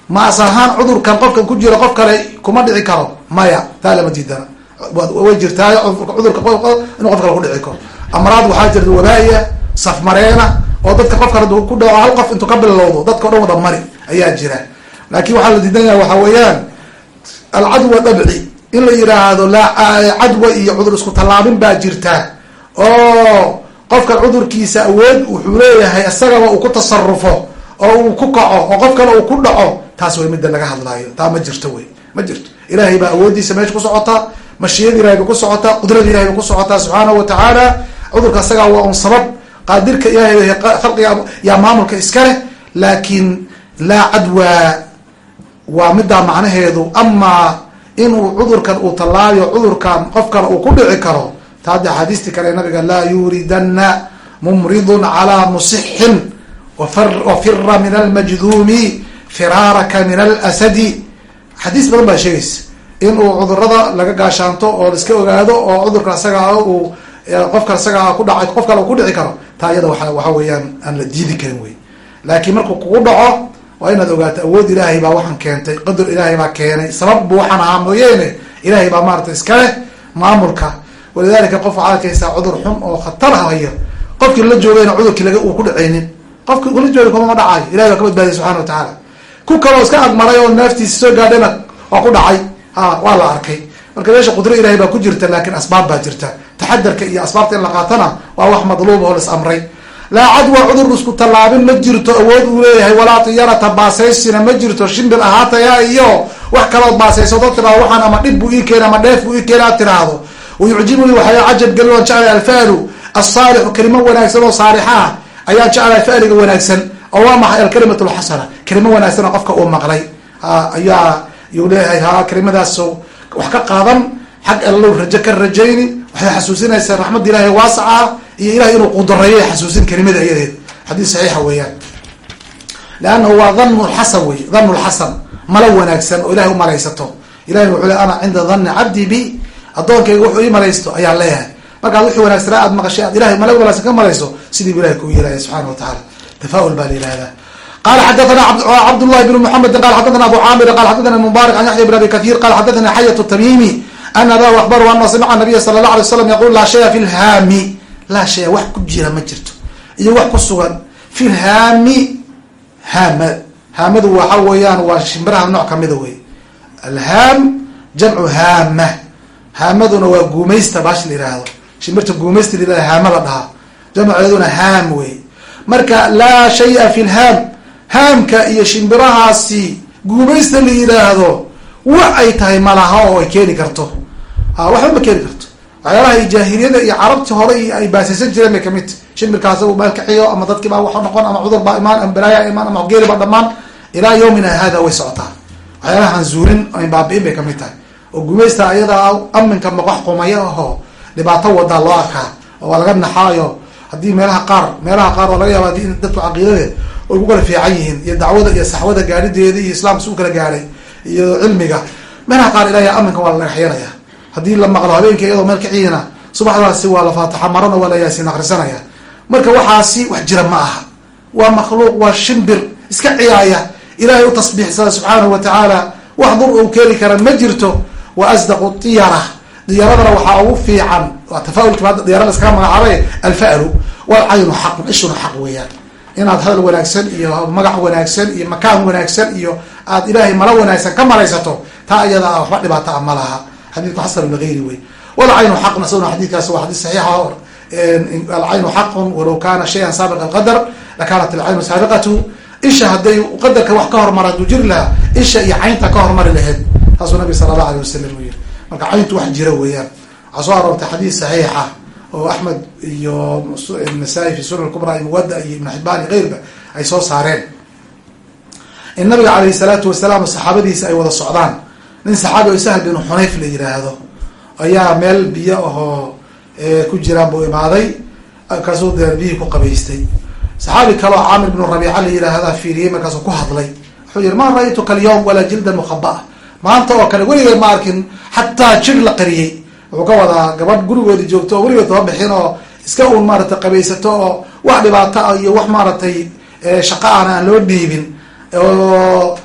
Speaker 1: maas ahaan cudurkan qofkan ku jiro qof kale kuma dhici karo. Maya taa lama diidana way jirtaa cudurka inuu qof kale kudhici karo. Amraad waxaa jirta wabaaya safmareena oo dadka qof kale ku dhaco hal qof intuu ka bilowdo dadka o dhan wada mari ayaa jira. Laakiin waxaa la diidan yaha waxaa weeyaan alcadwa dabci in la yidhaahdo laa cadwa iyo cudur isku tallaabin baa jirta. Oo qofkan cudurkiisa awood wuxuu leeyahay isagaba uu ku tasarufo oo uu ku kaco oo qof kale uu ku dhaco taas way midda laga hadlaayo. Taa ma jirto wey ma jirto. Ilaahay baa awooddiisa meesha ku socotaa mashiyada ilahay ba ku socotaa qudrada ilahay ba ku socotaa subxaanahu watacaala cudurka isagaa waa un sabab. Qaadirka ilahay khalqiga yaa maamulka iska leh. Laakiin laa cadwa waa middaa macnaheedu. Amaa inuu cudurkan uu tallaayo cudurkan qof kale uu ku dhici karo ta hadda axaadiistii kale nabiga laa yuridana mumridun calaa musixin wafira min almajduumi firaaraka min alasadi. Xadiis badan baa sheegaysa. Inuu cudurrada laga gaashaanto oo laiska ogaado oo cudurka isagaa uu qofka isagaa ku dhaca qof kale uu ku dhici karo taa iyada waa waxa weeyaan aan la diidi karin wey. Laakiin markuu kugu dhaco waa inaad ogaato awood ilaahay baa waxaan keentay qadar ilaahay baa keenay sabab bu waxaan ahaa mooyeene. Ilaahay baa maarata iska leh maamulka. Walidalika qof waxaad arkaysaa cudur xun oo khatar hayo qofkii la joogayna cudurkii laga uu ku dhaceynin qofki ula jooga kumama dhacayo ilahay baa ka badbaadiya subxana wa tacaala ku kaloo iska agmaray oo naaftiisa soo gaadhayna waa ku dhacay. Ha waa la arkay. Marka meesha qudro ilahay baa ku jirta laakin asbaab baa jirta. Taxadarka iyo asbaabta in la qaatana waa wax madluuba oo las amray. Laa cadwa cudur isku tallaabin ma jirto awood uu leeyahay. Walaa tiyarata baasaysina ma jirto shimbir ahaataya iyo wax kalood baasayso. Dad tiraado waxaan ama dhib buu ii keena ama dheef buu ii keena aad tiraahdo. Wayucjibuni waxaa cajab gelin oon jeclay alfaalu. Asaalixu kelimo wanaagsan oo saalixa ah ayaan jeclay faaliga wanaagsan oo waa maxay alkalimat lxasana kelimo wanaagsan qofka uu maqlay. Ayaa yuu leeyahay ha kelimadaasoo wax ka qaadan xag allow rajo ka rajayni waxay xasuusinaysaa raxmadda ilahay waasaca ah iyo ilahay inuu qudareeyo xasuusin kelimada iyadeed xadiis saxiixa weeyaan. Leannahu waa lxasan wey danu lxasan malo wanaagsan oo ilahay umalaysato ilahay wuxuu le ana cinda dani cabdi bi. Addoonkayga wuxuu ii malaysto ayaan leeyahay. Markaad wixii wanaagsanaa aad maqashay aad ilahay malo wanaagsan ka malayso sidii bu ilahay kuu yeelaya subxana wa tacaala tafaul baa la yihahdaa qala xadathana cabdullahi bn muxamedi qala xadathana abu caamir qala xadathana mubarak an yaxya bn abi kathir qala xadathana xayat tamimi ana abahu akbaru ana samica nabiya sala la alay slam yaqul laa shaya fi lhaami laa shaya wax ku jira ma jirto iyo wax ku sugan fi lhaami haama haamadu waxa weeyaan waa shimbiraha nooc kamida wey alhaam jamcu haama haamaduna waa guumaysta baash la yihahdo shimbirta guumaysta la marka laa shaya fi lhaam haamka iyo shimbirahaasi guumaysta la yidhaahdo wax ay tahay malaha oo ay keeni karto. Waxba ma keeni karto. Waxyaalaha jaahiliyada iyo carabti hore ay baasaysan jireen bay ka mid ta shimbirkaas u meel kaxiyo ama dadkii baa wax noqon ama cudur baa imaan ama balaaya imaan ama geeli baa dhamaan ilaa yawmina hada way socotaa. Waxyaalahaan zuurin an baabi'in bay ka mid tahay. Oo gumaysta ayadaa aminka maqax qumaya ahoo dhibaato wadaa loo arkaa oo waa laga naxaayo haddii meelaha qaar meelaha qaar waa laga yaaba haddii dadku caqiidadeed ay ku kala fiican yihiin iyo dacwada iyo saxwada gaadhideeda iyo islaamka si u kala gaadhay iyo cilmiga meelaha qaar ilaahay aminka waa la dhagaxyanaya haddii la maqlo habeenkii iyadoo meel kaciidina subaxdaasi waa la faataxa marana waa la yaasiin akrisanaya marka waxaasi wax jira ma aha. Waa makhluuq waa shimbir iska ciyaaya. Ilahay u tasbiixsada subxaanahu wa tacaala wax dur uu keeni kara ma jirto. Wa asdaqu diyara diyaradana waxaa ugu fiican waa tafaaulka diyara laskaga magacaabay alfa'lu walcaynu xaqun ishuna xaq weeyaan. Inaad hadal wanaagsan iyo magac wanaagsan iyo makaan wanaagsan iyo aad ilaahay malo wanaagsan ka malaysato taa iyada a waxba dhibaata a ma laha. Xadiidku xasan lagayri wey walcaynu xaqun isaguna xadiidkaas waa xadiis saxiixa alcaynu xaqun walaw kana shayan saabiq alqadar lakanat alcaynu saabiqatu isha hadday qadarka wax ka hormara haduu jiri lahaa isha iyo caynta ka hormari laheyd taasuu nabi sala allah alay wasalam u marka cayntu wax jira weeyaan. Waxaa soo aroortay xadiis saxiixa oo axmed iyo nasaa-i fi sunan kubra iyo muwada iyo ibn xibaan iyo keyrba ay soo saareen. In nabiga calayhi salaatu wasalaam saxaabadiisa ay wada socdaan. Nin saxaabi oo sahl binu xunayf la yiraahdo. Ayaa meel biyo ahoo ku jiraan buu imaaday. Kaasuu dee biyihii ku qabaystay. Saxaabi kaleo caamir binu rabiica la yiraahdaa fiiriyey markaasuu ku hadlay. Wuxuu yihi ma ra-ytuka alyawm walaa jildan mukhaba maanta oo kale weligeed ma arkin xataa jir la qariyey. Wuxuu ka wadaa gabadh gurigoodi joogto oo weligeed taba bixin oo iska uun maaratay qabaysato oo wax dhibaato ah iyo wax maaragtay shaqa aan aan loo dhiibin oo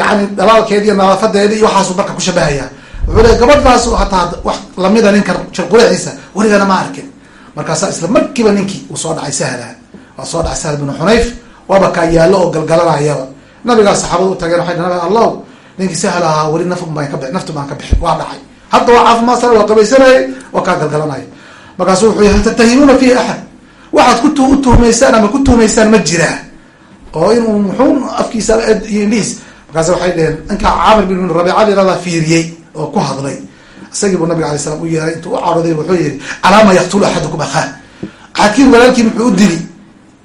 Speaker 1: yani dhalaalkeedi iyo nadaafadeedi iyo waxaasu marka ku shabahaya wuxuu le gabadhaas hataa wax lamida ninka jirquraxiisa weligana ma arkin. Markaasa isla markiiba ninkii uu soo dhacay sahla. Waa soo dhacay sahl binu xunayf waaba kaa yaallo oo galgalanayaba nabigaa saxaabada u tageen waxay nabi allow ninkii sahl ahaa weli naftu baan ka bixin. Waa dhacay. Hadda waa caafimaadsan waa qabaysanayay waa kaa galgalanaya markaasu wuxuu yii hal tattahimuuna fihi axad waxaad ku u tuhmaysaan ama ku tuhmaysaan ma jiraa oo inuu muxuu afkiisa iyo indhihiis. Markaas waxay dheheen ninkaa caamir bin rabiica yaradaa fiiriyey oo ku hadlay. Isagii buu nabiga alay slam u yeeray intuu u carooday wuxuu yihi calaama yaktulu axadukum akhaa axadkiin walaalkii muxuu u dili.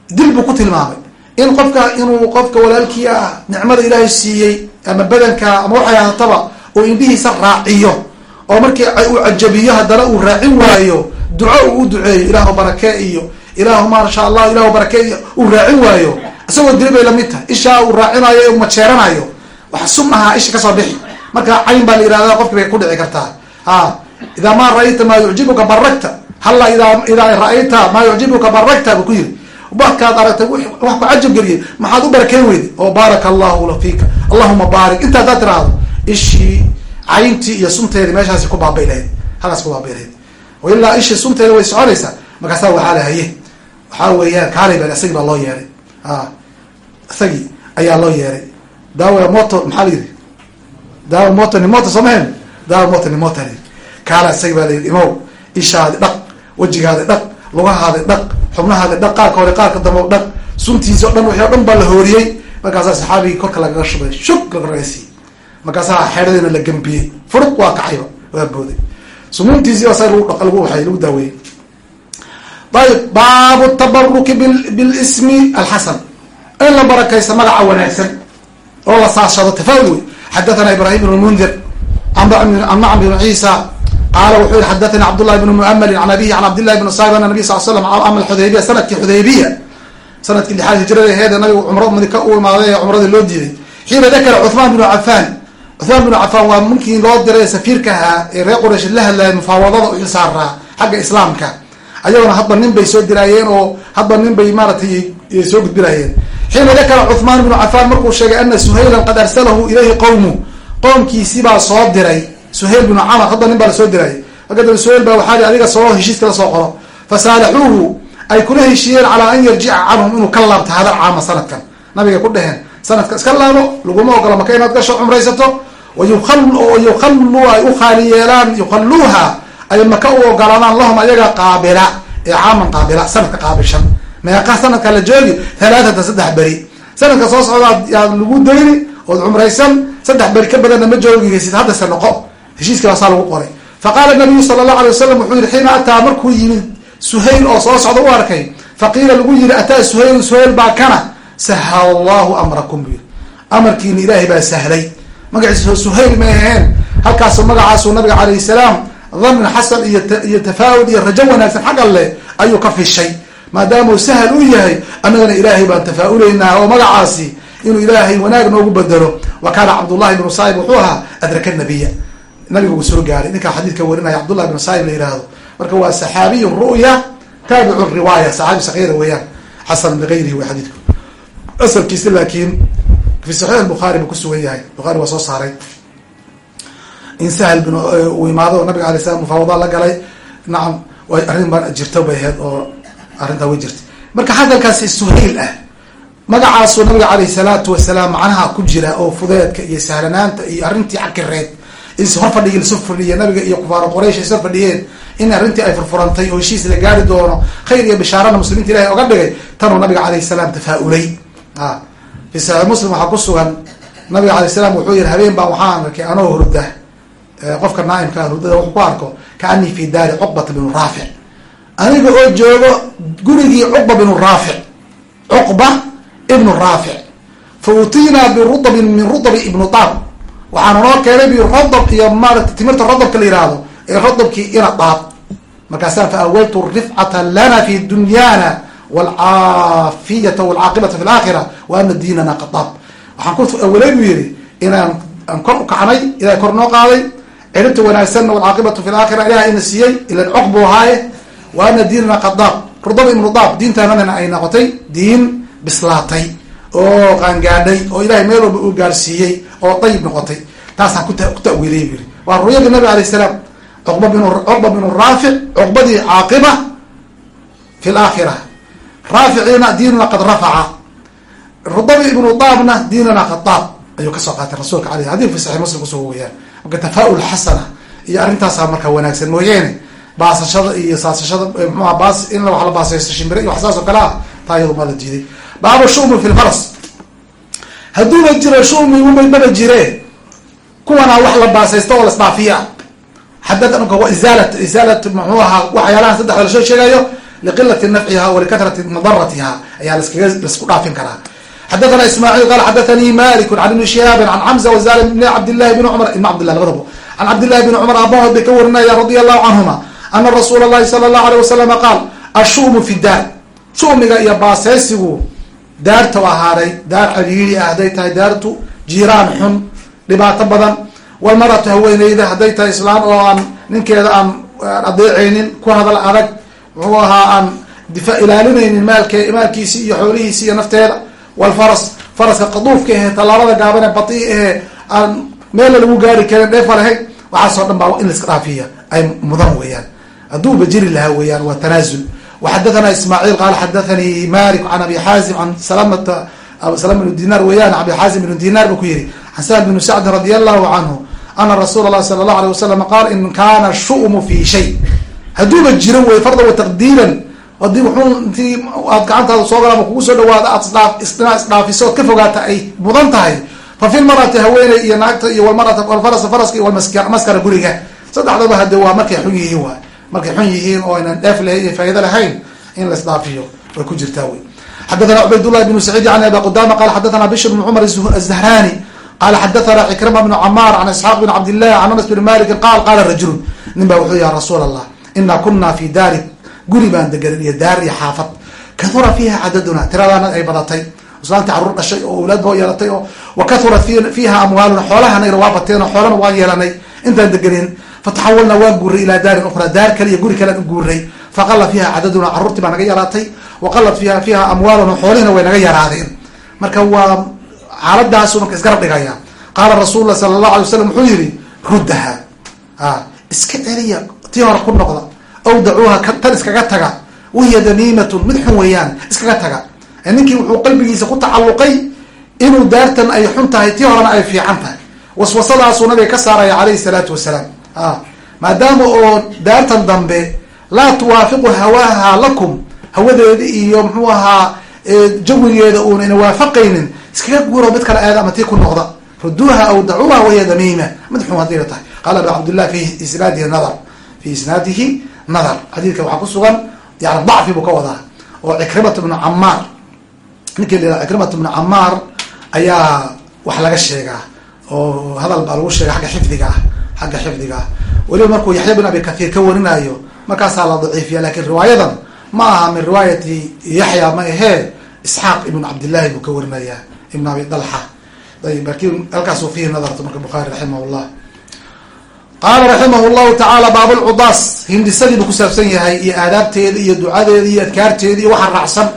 Speaker 1: Dil buu ku tilmaamay. In qofka inuu qofka walaalkii ah nicmada ilaahay siiyey ama badanka ama waxay ahaataba oo indhihiisa raaciyo oo markii uu cajabiyo haddana uu raacin waayo duco uu u duceeyo ilaahu barakee iyo ilaahu maasha allah ilahu barakee iyo uu raacin waayo. Isagoo dili bay la mid tahay. Ishaa uu raacinayo u majeeranayo wax sun ahaa isha ka soo bixi. Marka cayn baa la yihahda qofki bay ku dhici kartaa. Ha idaa maa ra'ayta maa yucjibuka baragta? Halla idaa idaa ra'ayta maa yucjibuka baragta? buu ku yiri markaad aragtay wax ku cajab geliyay maxaad u barakeen weyday oo baaraka allahu la fiika allahuma baarik inta haddaad tiraahdo ishii cayntii iyo sunteedii meeshaasi ku baabay lahayd halkaas ku baabay lahayd ilaa ishii sunteeda way soconaysaa markaasaa waxaa la haye waxaa weeyaan kaalay baa isagii baa loo yeeray a isagii ayaa loo yeeray daawa moto maxaa la yidhi daawa moto ni moto soomaheen daawa moto ni mota la yidhi kaala isagii baa la yidhi imow ishaadi dhaq wejigaadi dhaq lugahaadi dhaq xubnahaadi dhaq qaarka hore qaarka dambe dhaq suntiisi o dhan wixii o dhan baa la hooriyey. Markaasaa saxaabigii korka lagaga shubay shug lagaga siiyey markaasaa xeedhadiina la gambiyey. Furuq waa kacayba waa booday. Sumuuntiisii sa lagu waay lagu daaweeyey ayib baabu tabaruki bilismi alxasan. In la barakaysto magaca wanaagsan oo la saashado tafaul wey xadathana ibrahim bn mundir an macm bn ciisa qaala wuxuu yihi xadathani cabdullahi bn muamelin an abihi an cabdillahi bn saib ana nabi sal slam amal xudaybiya sannadkii xudaybiya sannadkii lixaad hijrada aheede nabigu cumro madika u imaaday ee cumradii loo diiday xiina dakara cuthmaan bnu cafan cuthmaan bnu cafaan waa ninkii loo diray safiirka ahaa ee reer quraysh la hadlayay mufaawadada u xilsaaraa xagga islaamka ayagona hadba nin bay soo diraayeen oo hadba nin bay maaratay soo gudbinaayeen xiina dakara cuthmaan bnu cafaan markuu sheegay ana suhaylan qad arsalahu ilayhi qowmu qoomkiisii baa soo diray suhayl bnu camar hadba nin baa la soo diraayay marka suhayl baa waxaa i adiga soo heshiiska la soo qoro. Fasaalaxuuhu ay kula heshiiyeen calaa an yarjica canhum inuu ka laabto hadal caama sanadkan. Nabiga ku dheheen sanadka iska laabo laguma ogola maka inaad gasho cumraysato? Yukallu ay u khaali yeelaan yukhalluuha ay maka u ogolaadaan lahum ayaga qaabila ee caaman qaabila sanadka qaabilshan meeqa sanadka la joogi halaathata saddex beri. Sanadka soo socdaad yaad lagu dayni ood cumraysan saddex beri ka badanna ma joogigaysid haddase noqo heshiiskii baasaa lagu qoray. Faqaala nabiyu sala allahu alay wasalam wuxuu yihi xiina ataa markuu yimid suhayl oo soo socda u arkay? Faqiila lagu yihi ataa suhayl suhayl baa kana. Sahal allahu amrakum bu yiri amarkiina ilaahay baa sahlay. Magaciisa suhayl ma aheen. Halkaasu magacaasu nabiga calayh salaam dhamn xasan iyo iyo tafaawud iyo rajo wanaagsan xag alle ayuu ka fishay maadaamuu sahal u yahay annagana ilaahay baan tafaa-ulaynaa oo magacaasi inuu ilaahay wanaag noogu bedelo. Wa kaana cabdullahi bnu saib wuxuu ahaa adraka nabiya nabiga uu soo gaaray. Ninkaa xadiidka warinaya cabdullahi bnu saib la yihahdo marka waa saxaabiyun ru'ya taabicu riwaaya saxaabi sakiira weeyaan. Xasan bigayrihi wa xadiidku. Asalkiisa laakiin fi saxiix bukhaari buu kusugan yahay. Bukhari waa soo saaray. In sahl bin uu imaado nabiga alay slam mufaawada la galay. Nacam arrin baan jirto bay ahayd oo arrintaa way jirtay. Marka hadalkaasi suhayl ah magacaasuu nabiga alayh salaatu wasalaam macnaha ku jira oo fudeedka iyo sahlanaanta iyo arrintii cakireed is hor fadhigi la soo fadhiya nabiga iyo kufaaro qoraysh ay soo fadhiyeen in arrintii ay furfurantay oo heshiis la gaari doono khayr iyo bishaarana muslimiinta ilahay oga dhigay tanuu nabiga alayh salaam tafaa-ulay a fi saxiix muslim waxaa ku sugan nabiga alay salaam wuxuu yihi habeen baa waxaan arkay anoo hurda. Qofka naaimka hurdada wuxuu ku arko kaanii fi daari cuqbata binu raafic aniga oo joogo gurigii cuqba binu raafic cuqba ibnu raafic fa utiinaa birudabin min rudabi ibnu daab waxaana noo keenay bi rodab iyo maarata timirta rodabka la yihahdo ee rodabkii ina daab markaasaa fa awaltu rifcata lana fi dunyana waalcaafiyata walcaaqibata fi laakhira wa ana diinana qadaab waxaan ku awalay buu yihi inaan aan kor ukacnay ilahay kor noo qaaday ciribta wanaagsanna walcaaqibatu fi laakhira ilaha ina siiyey ilan coq buu ahaaye wa ana diinana qadaab rudab ibnu daab diintaanadana ay noqotay diin bislaatay oo qaangaadhay oo ilahay meel walba uu gaarsiiyey oo dayib noqotay. Taasaan ku tawiiliyay bu yiri waa ruyadii nabi alayh salaam cuqba bin cuqba binu raafic cuqbadii caaqiba fi laakhira raaficiina diinuna qad rafaca. Rudabi ibnu daabna diinuna qadaab ayuu ka soo qaatay rasuulka aleyh haddii fi saxi muslim kusugo weyaan marka tafaa-ul xasana iyo arrintaasaa marka wanaagsan. Mooyeene baasashada iyo saasashada baas in wax la baasaysto shimbire iyo wax saas oo kale ah taa iyadu maa la diiday baabu shumi fi lfaras hadduuba jiro shumi maba jire kuwana wax la baasaysto oo lasdhaafiya xadada izaalat izaalat muxuu ahaa waxyaalahan saddexda la soo sheegayo liqilati nafciha walikatrati madaratiha ayaa laskaga la isku dhaafin karaa. Xadathana ismaaciil qala xadathanii malik can ibni shihaabin can xamza wazal bn cabdillahi bni cumar ibn cabdillah labadaba can cabdillahi bni cumar aabahood bay ka warinaya radia allahu canhuma ana rasuula allahi sala allahu aleyh wasalama qaal ashumu fi daar shumiga iyo baaseysigu daarta ahaaday daar cariiri ah hadday tahay daartu jiiraan xun dhibaato badan. Walmaratu haweeneyda hadday tahay islaan oo aan ninkeeda aan adeeceynin ku hadal adag muxuu ahaa aan difa ilaalinaynin maalke maalkiisi iyo xoolihiisi iyo nafteeda. Walfaras faraska qaduufka ahe tallaabada gaaban ee batii ahe aan meella lagu gaari karin dheefa lahayn waxaasoo dhan baa in laiska dhaafiya. Ay mudan weeyaan. Hadduuba jiri lahaa weeyaan waa tanaazul waxadathana ismaaciil qaala xadathanii malik can abi xaazim can salamata salama bnu dinar weeyaan abi xaazim bnu dinar buu ku yihi can sahal bnu sacdin radi allahu canhu ana rasuula allahi sala allahu alay wasalam qaal in kana shu'mu fi shay hadduuba jiro wey farda wa taqdiiran haddii wuxuu intii aad gacantaada soo gala ama kugu soo dhawaada aad isdhaa isdhaafiso ood ka fogaata ay mudan tahay fa fi lmarati haweeney iyo naagta iyo walmarata walfaras faraska iyo walmaskara guriga saddexdaba hade waa markay xun markay xun yihiin oo aynan dheef lahayn iyo faa'ido lahayn in la isdhaafiyo way ku jirtaa wey xadathana cubaydullah bnu saciid can abi qudama qala xadathana bishr bn cumar azdahrani qala xadathana cikrima bnu camaar can isxaaq bn cabdillahi can anas bn malikin qaal qaala rajulun nin ba wuxuu ya rasuul allah ina kuna fi daari guri baan deganin iyo daar iyo xaafad. Kahura fiiha cadaduna tiradaana ay badatay. Islaantii carruur dhashay oo awlaad boo yeelatay oo wa kahurat fiiha amwaaluna xoolahanayna waa bateen oo xoolana waan yeelanay. Intaan deganin fataxawalna waan guuray ilaa daarin ukhra daar kale iyo guri kalean u guuray faqala fiiha cadaduna carruurtii baa naga yaraatay wa qalat fiiha fiiha amwaaluna xoolihina way naga yaraadeen marka waa xaaladaasu marka isgarab dhigaya qaala rasuullah sala allahu alay wasalam wuxuu yihi ruddaha a iska celiya tii hore ku noqda aw dacuuha tan iskaga taga wahiya damiimatun mid xun weeyaan iskaga taga ninkii wuxuu qalbigiisa ku tacalluqay inuu daartan ay xun tahay tii horena ay fiican tahay waswasadaasuu nabiga ka saaraya calayhi salaatu wasalaam maadaama oo daartan dambe laa tuwaafiqu hawaaha lakum hawadeeda iyo muxuu ahaa jawigeeda uuna ina waafaqaynin iskaga guuro mid kale aada ama tii ku noqda ruduuha aw dacuuha wahiya damiima mid xun haddiina tahay. Qaala abu cabdillah fi isnaadihi nadar fi isnaadihi nadar. Xadiidka waxaa ku sugan yani dacfi buu ka wadaa oo cikrimat bnu camaar ninkii la cikrimat bnu camaar ayaa wax laga sheegaa oo hadal baa lagu sheega agga xifdiga ah xagga xifdiga. Ah weliba markuu yaxya bin abi kathiir ka warinayo markaasaa la daciifiya laakiin riwaayadan ma aha min riwaayati yaxya ma ahee isxaaq ibn cabdillahi buu ka warinaya ibn abi dalxa. Ayb laakiin halkaasu fihi nadartu marka bukhaari raximah llah qaala raximah llahu tacaala baab lcudaas hindisadii buu ku saabsan yahay iyo aadaabteeda iyo ducadeeda iyo adkaarteeda iyo waxa raacsan.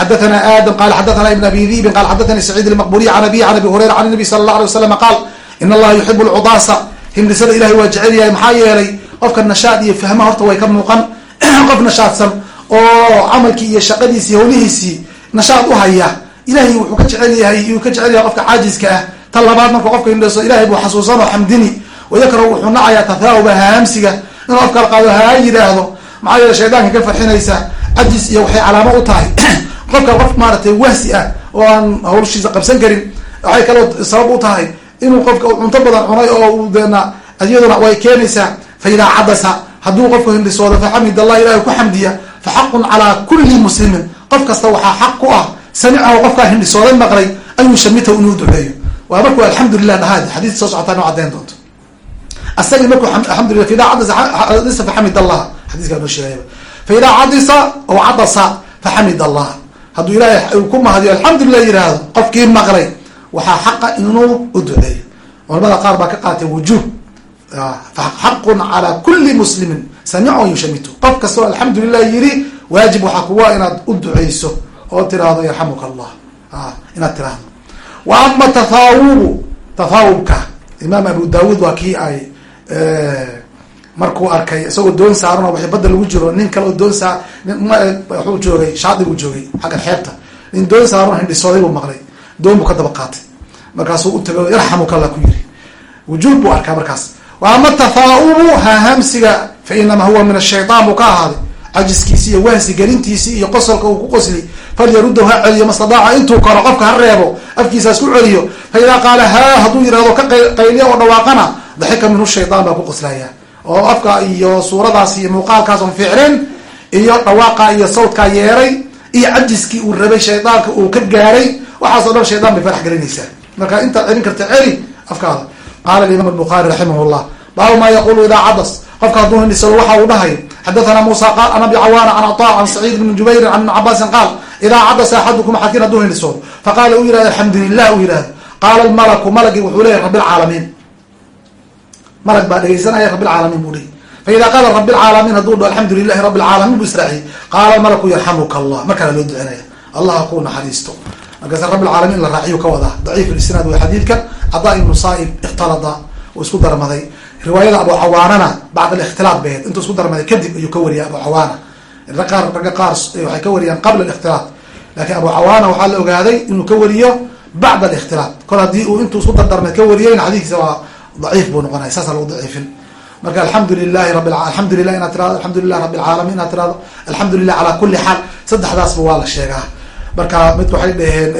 Speaker 1: Xadathana adam qala xadathana ibn abi dibin qala xadathani saciid almaqburiy can abi can abi hurayra can nabi sala allah alay wasalam qaal in allaha yuxibu lcudaasa hindisada ilahay waa jecel yahay. Maxaa yeelay qofka nashaad iyo fahma horta way ka muuqan. Qof nashaadsan oo camalkii iyo shaqadiisii howlihiisii nashaad u haya ilahay wuxuu ka jecel yahay yuu ka jecel yahay qofka caajiska ah. Tan labaad markuu qofka hindhiso ilahay buu xasuusan oo xamdini. Wayakrahu wuxuu nacayaa tafaauba haamsiga. Inuu qof kala qaado haa yidhaahdo. Maxaa yeele shaydaanka ka farxinaysa cajis iyo waxay calaamo u tahay. Qofka qof maaratay wahsi ah oo aan hawshiisa qabsan karin waxay kaloo sabab u tahay inuu qofka cunto badan cunay oo deena iyaduna way keenaysaa fa idaa cadasa hadduu qofku hindhisoodo faxamid allah ilahay ku xamdiya fa calaa kulli muslimin. Qof kasta waxaa xaq ku ah samicahu qofkaa hindhisooday maqlay an yushamitahu inuu duceeyo. Waa markuu alxamdulilah dhahaa xadiis soo socotaa noo caddeyn doonto. Asagii markuu alxamdulillah fa idaa cadasa faxamid allah. Xadiiskaa noo sheegayba fa cadisa aw cadasa faxamid allah. Hadduu ilaahay ku mahadiyo alxamdulilah yihahdo qofkii maqlay waxaa xaqa inuu u duceeyo. Culamada qaar baa ka qaatay wujuub. Xaqun calaa kuli muslimin. Samicu an yushamitu. Qof kastoo alxamdulilah yiri waajib waxaa kuga inaad u duceyso oo tiraahdo yarxamuka allah inaad tiraahdo. Wa ama tafaawubu tafaawubka imaam abu daawuud waa kii ay markuu arkay isagoo doon saaran oo badda lagu jiro nin kale oo doon saa wuxuu joogay shaadigu joogay xagga xeebta. Nin doon saaran hindhisooday buu maqlay doon buu ka daba qaatay. Markaasuu u tagay yarxamuka allah ku yiri wujuub buu arkaa markaas. Wa ama tafaaubu hahamsiga fa inamaa huwa min ashaytaan buu ka ahaaday. Cajiskiisi iyo wahsi gelintiisii iyo qosolka uu ku qosli falyarudahu ha celiyo mastadaaca intuu karo qofka ha reebo afkiisaas ku celiyo. Fa idaa qaala haa hadduu yihahdo ka qayliya oo dhawaaqana daxika minhu shaytaan baa ku qoslaya oo afka iyo suuradaas iyo muuqaalkaas on ficrin iyo dhawaaqa iyo sawdkaa yeeray iyo cajiskii uu rabay shaydaanka uu ka gaaray waxaasoo dhan shaydaan bay farax gelinaysaa. Marka intaad celin karta celi afkaada. Qaala alimaam albukaari raximah llah baabu maa yaqulu idaa cadas. Qofka hadduu hindhisalo waxa uu dhahay xadathana muusa qaal an abi cawaana an ataa can saciid bni jubayri can ibni cabaasin qaal idaa cadasa axadukum axadkiin hadduu hindhisoodo faqaala uu yihahdo alxamdu lilah uu yihahdo qaala almalaku malagii wuxuu leeyahy rabi malag baa dhegeysanaya rabi alcaalamiin buu leeyay faida qaala rabi اlcaalamiin hadduu dho alxamdu lilahi rabi اlcaalamiin buu israaciyey qaala malaku yarxamuka allah markaana loo ducinaya allah ku naxariisto. Markaas rabi lcaalamiin la raaciyu ka wadaa daciif isnaad way xadiidka cadaa ibnu saaib ikhtalada uu isku darmaday. Riwaayada abu cawaanana bacd alikhtilaaf baheed intuu isku darmaday kadib ayuu ka wariyay abu cawaana. Qaar ragga qaar waxay ka wariyaan qabla alikhtilaaf. Laakiin abu cawaana waxaa la ogaaday inuu ka wariyo bacd alikhtilaaf. Kol haddii uu intuu isku dardarmay ka wariyeyna xadiikiisa waa daciif buu noqonaya saasa lagu daciifin marka alxamdu lilahi rabi alxamdu lilah inaad tirahdo alxamdu lilah rabi alcaalamiin inaad tirahdo alxamdu lilah calaa kuli xaal. Saddexdaasba waa la sheegaa. Marka mid waxay dhaheen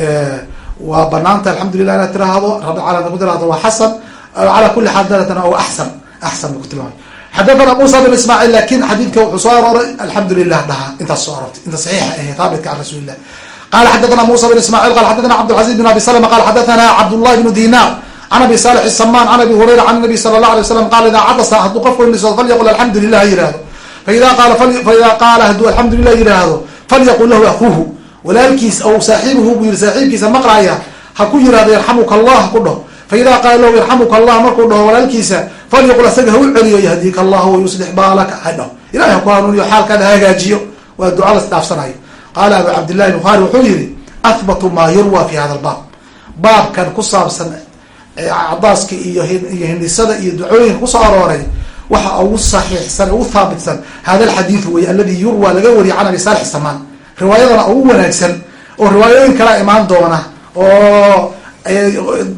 Speaker 1: waa banaanta alxamdulilah inaad tiraahdo rabi caalamiin ku tirahdo waa xasan. Ala kuli xaal daratana waa axsan. Axsan bu ku tilmaamay. Xadathana musa bin ismaaciil laakiin xadiidka wuxuu soo arooray alxamdu lilah dhaha intaas soo aroortay. Inta saxiixa ahe haabitka can rasuuli illah qala xadathana bin ismaaciil qala xadathana cabdilcaziz bin abi salama qala xadathana cabdullahi bnu dinar can abi salix isamaan can abi hurayra can nabi sala allah alay waslam qala idaa cadasa hadduu qofku hindhisoodo falyaqul alxamdu lilah ha yihahdo faida qaala faida qaala hadduu alxamdu lilah yihahdo falyaqul lahu akuuhu walaalkiis ou saaxiibuhu buu yiri saaxiibkiisa maqlaya ha ku yiraahdo yarxamuka allah ku dhaho fa idaa qaala lahu yarxamuka allah markuu dhaho walaalkiisa falyaqul asaga ha u celiyo yahdiika allah wayuslix baalaka ha dhaho ilahay ha ku hanuuniyo xaalkaada ha hagaajiyo waa duca las dhaafsanayo qaala abu cabdillahi bukhaari wuxuu yihi ahbatu maa yurwa fi hada albaab baabkan ku saabsan cadaaska iyo iyo hindhisada iyo ducooyinka ku soo arooray waxa ugu saxiixsan ugu haabitsan hada alxadiidu wey aladi yurwa laga wariya can abi saalix samaan riwaayadana ugu wanaagsan oo riwaayooyin kalea imaan doona oo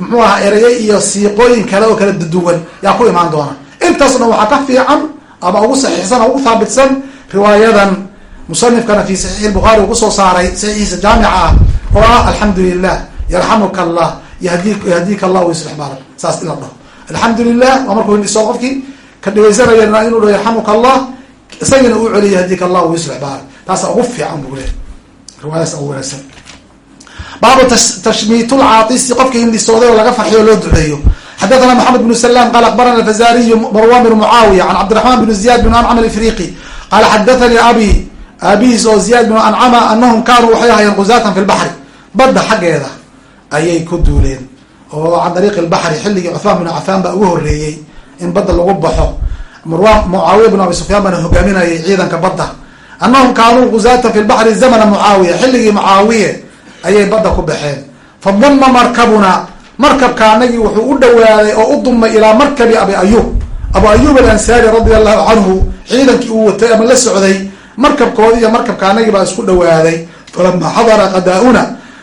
Speaker 1: muxuu aha eraye iyo siiqooyin kale oo kala duwan yaa ku imaan doona. Intaas dhan waxaa ka fiican ama ugu saxiixsan ugu haabitsan riwaayadan musanifkana fi saxiix lbukhaari uu ku soo saaray saxiixiisa jaamica ah oo ah alxamdu lilah yarxamuka allah allah yuslix baalak saas in la dhaho. Alxamdu lilah waa markuu hindhiso qofkii ka dhegeysanayana inuu dhaho yarxamuka allah isagina uu celiyo yahdika allah yuslix baalak taasa ugu fiican buu leehay riwaayadaas ugu wanaagsan. Baabu tashmiit lcaatisi qofka hindhisooday oo laga farxiyo loo duceeyo. Xadathana maxamed bnu salam qala akbarana alfazariyu marwan bn mucaawiya can cabdiraxman bn ziyad bn ancam alifriqi qala xadathanii abi aabihiis oo ziyad bn ancama anahum kaanuu waxay ahayeen quzaatan fi lbaxri badda xaggeeda ayay ku duuleen oo can dariiqi lbaxri xilligii cuthmaan bn cafaan baa ugu horeeyey in badda lagu baxo. Marwan mucaawiya bn abi sufyaan baana hogaaminayay ciidanka badda. Anahum kaanuu guzaatan fi lbaxri zamana mucaawiya xilligii mucaawiye ayay badda ku baxeen. Faduma markabuna markabka anagii wuxuu u dhawaaday oo u dumay ilaa markabi abi ayub abu ayub alansaari radia allahu canhu ciidankii uu watay ama la socday markabkoodi iyo markabka anagii baa isku dhawaaday falama xadara qadaa-una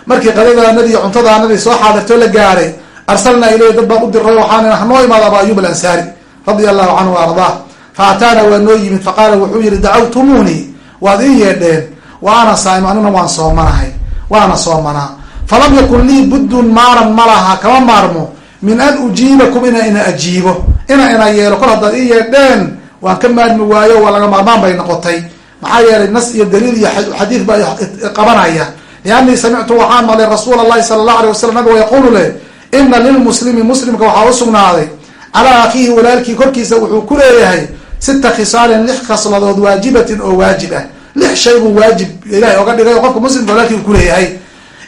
Speaker 1: markii qadadaanadii cuntadaanadii soo xaadirtoo la gaaray arsalnaa ileyh dad baan u diray waxaan hanoo imaada abu alansaari radia allahu canhu wa ardaa fa ataana waa noo yimid faqaala wuxuu yihi dacawtumuunii waad ii yeedheen wa ana saa'im aniguna waan soomanahay waana soomanaa falam yakun lii buddun maaran ma laha kama maarmo min an ujiibakum ina ina ajiibo ina ina yeelo kol haddaad ii yeedheen waan ka maarmi waayo waa laga maarmaan bay noqotay. Maxaa yeelay nas iyo daliil iyo xadiid baa qabanaya liannii samictu waxaan malay rasuula allahi sala allahu alay wasalam nabigo yaquulu leh ina lilmuslimi muslimka waxaa usugnaaday calaa akhiihi walaalkii korkiisa wuxuu ku leeyahay sita khisaalin lix khasladood waajibatin oo waajib ah. Lix shay waajib ilahay oga dhigay oo qofka muslimka walaalkii uu kuleeyahay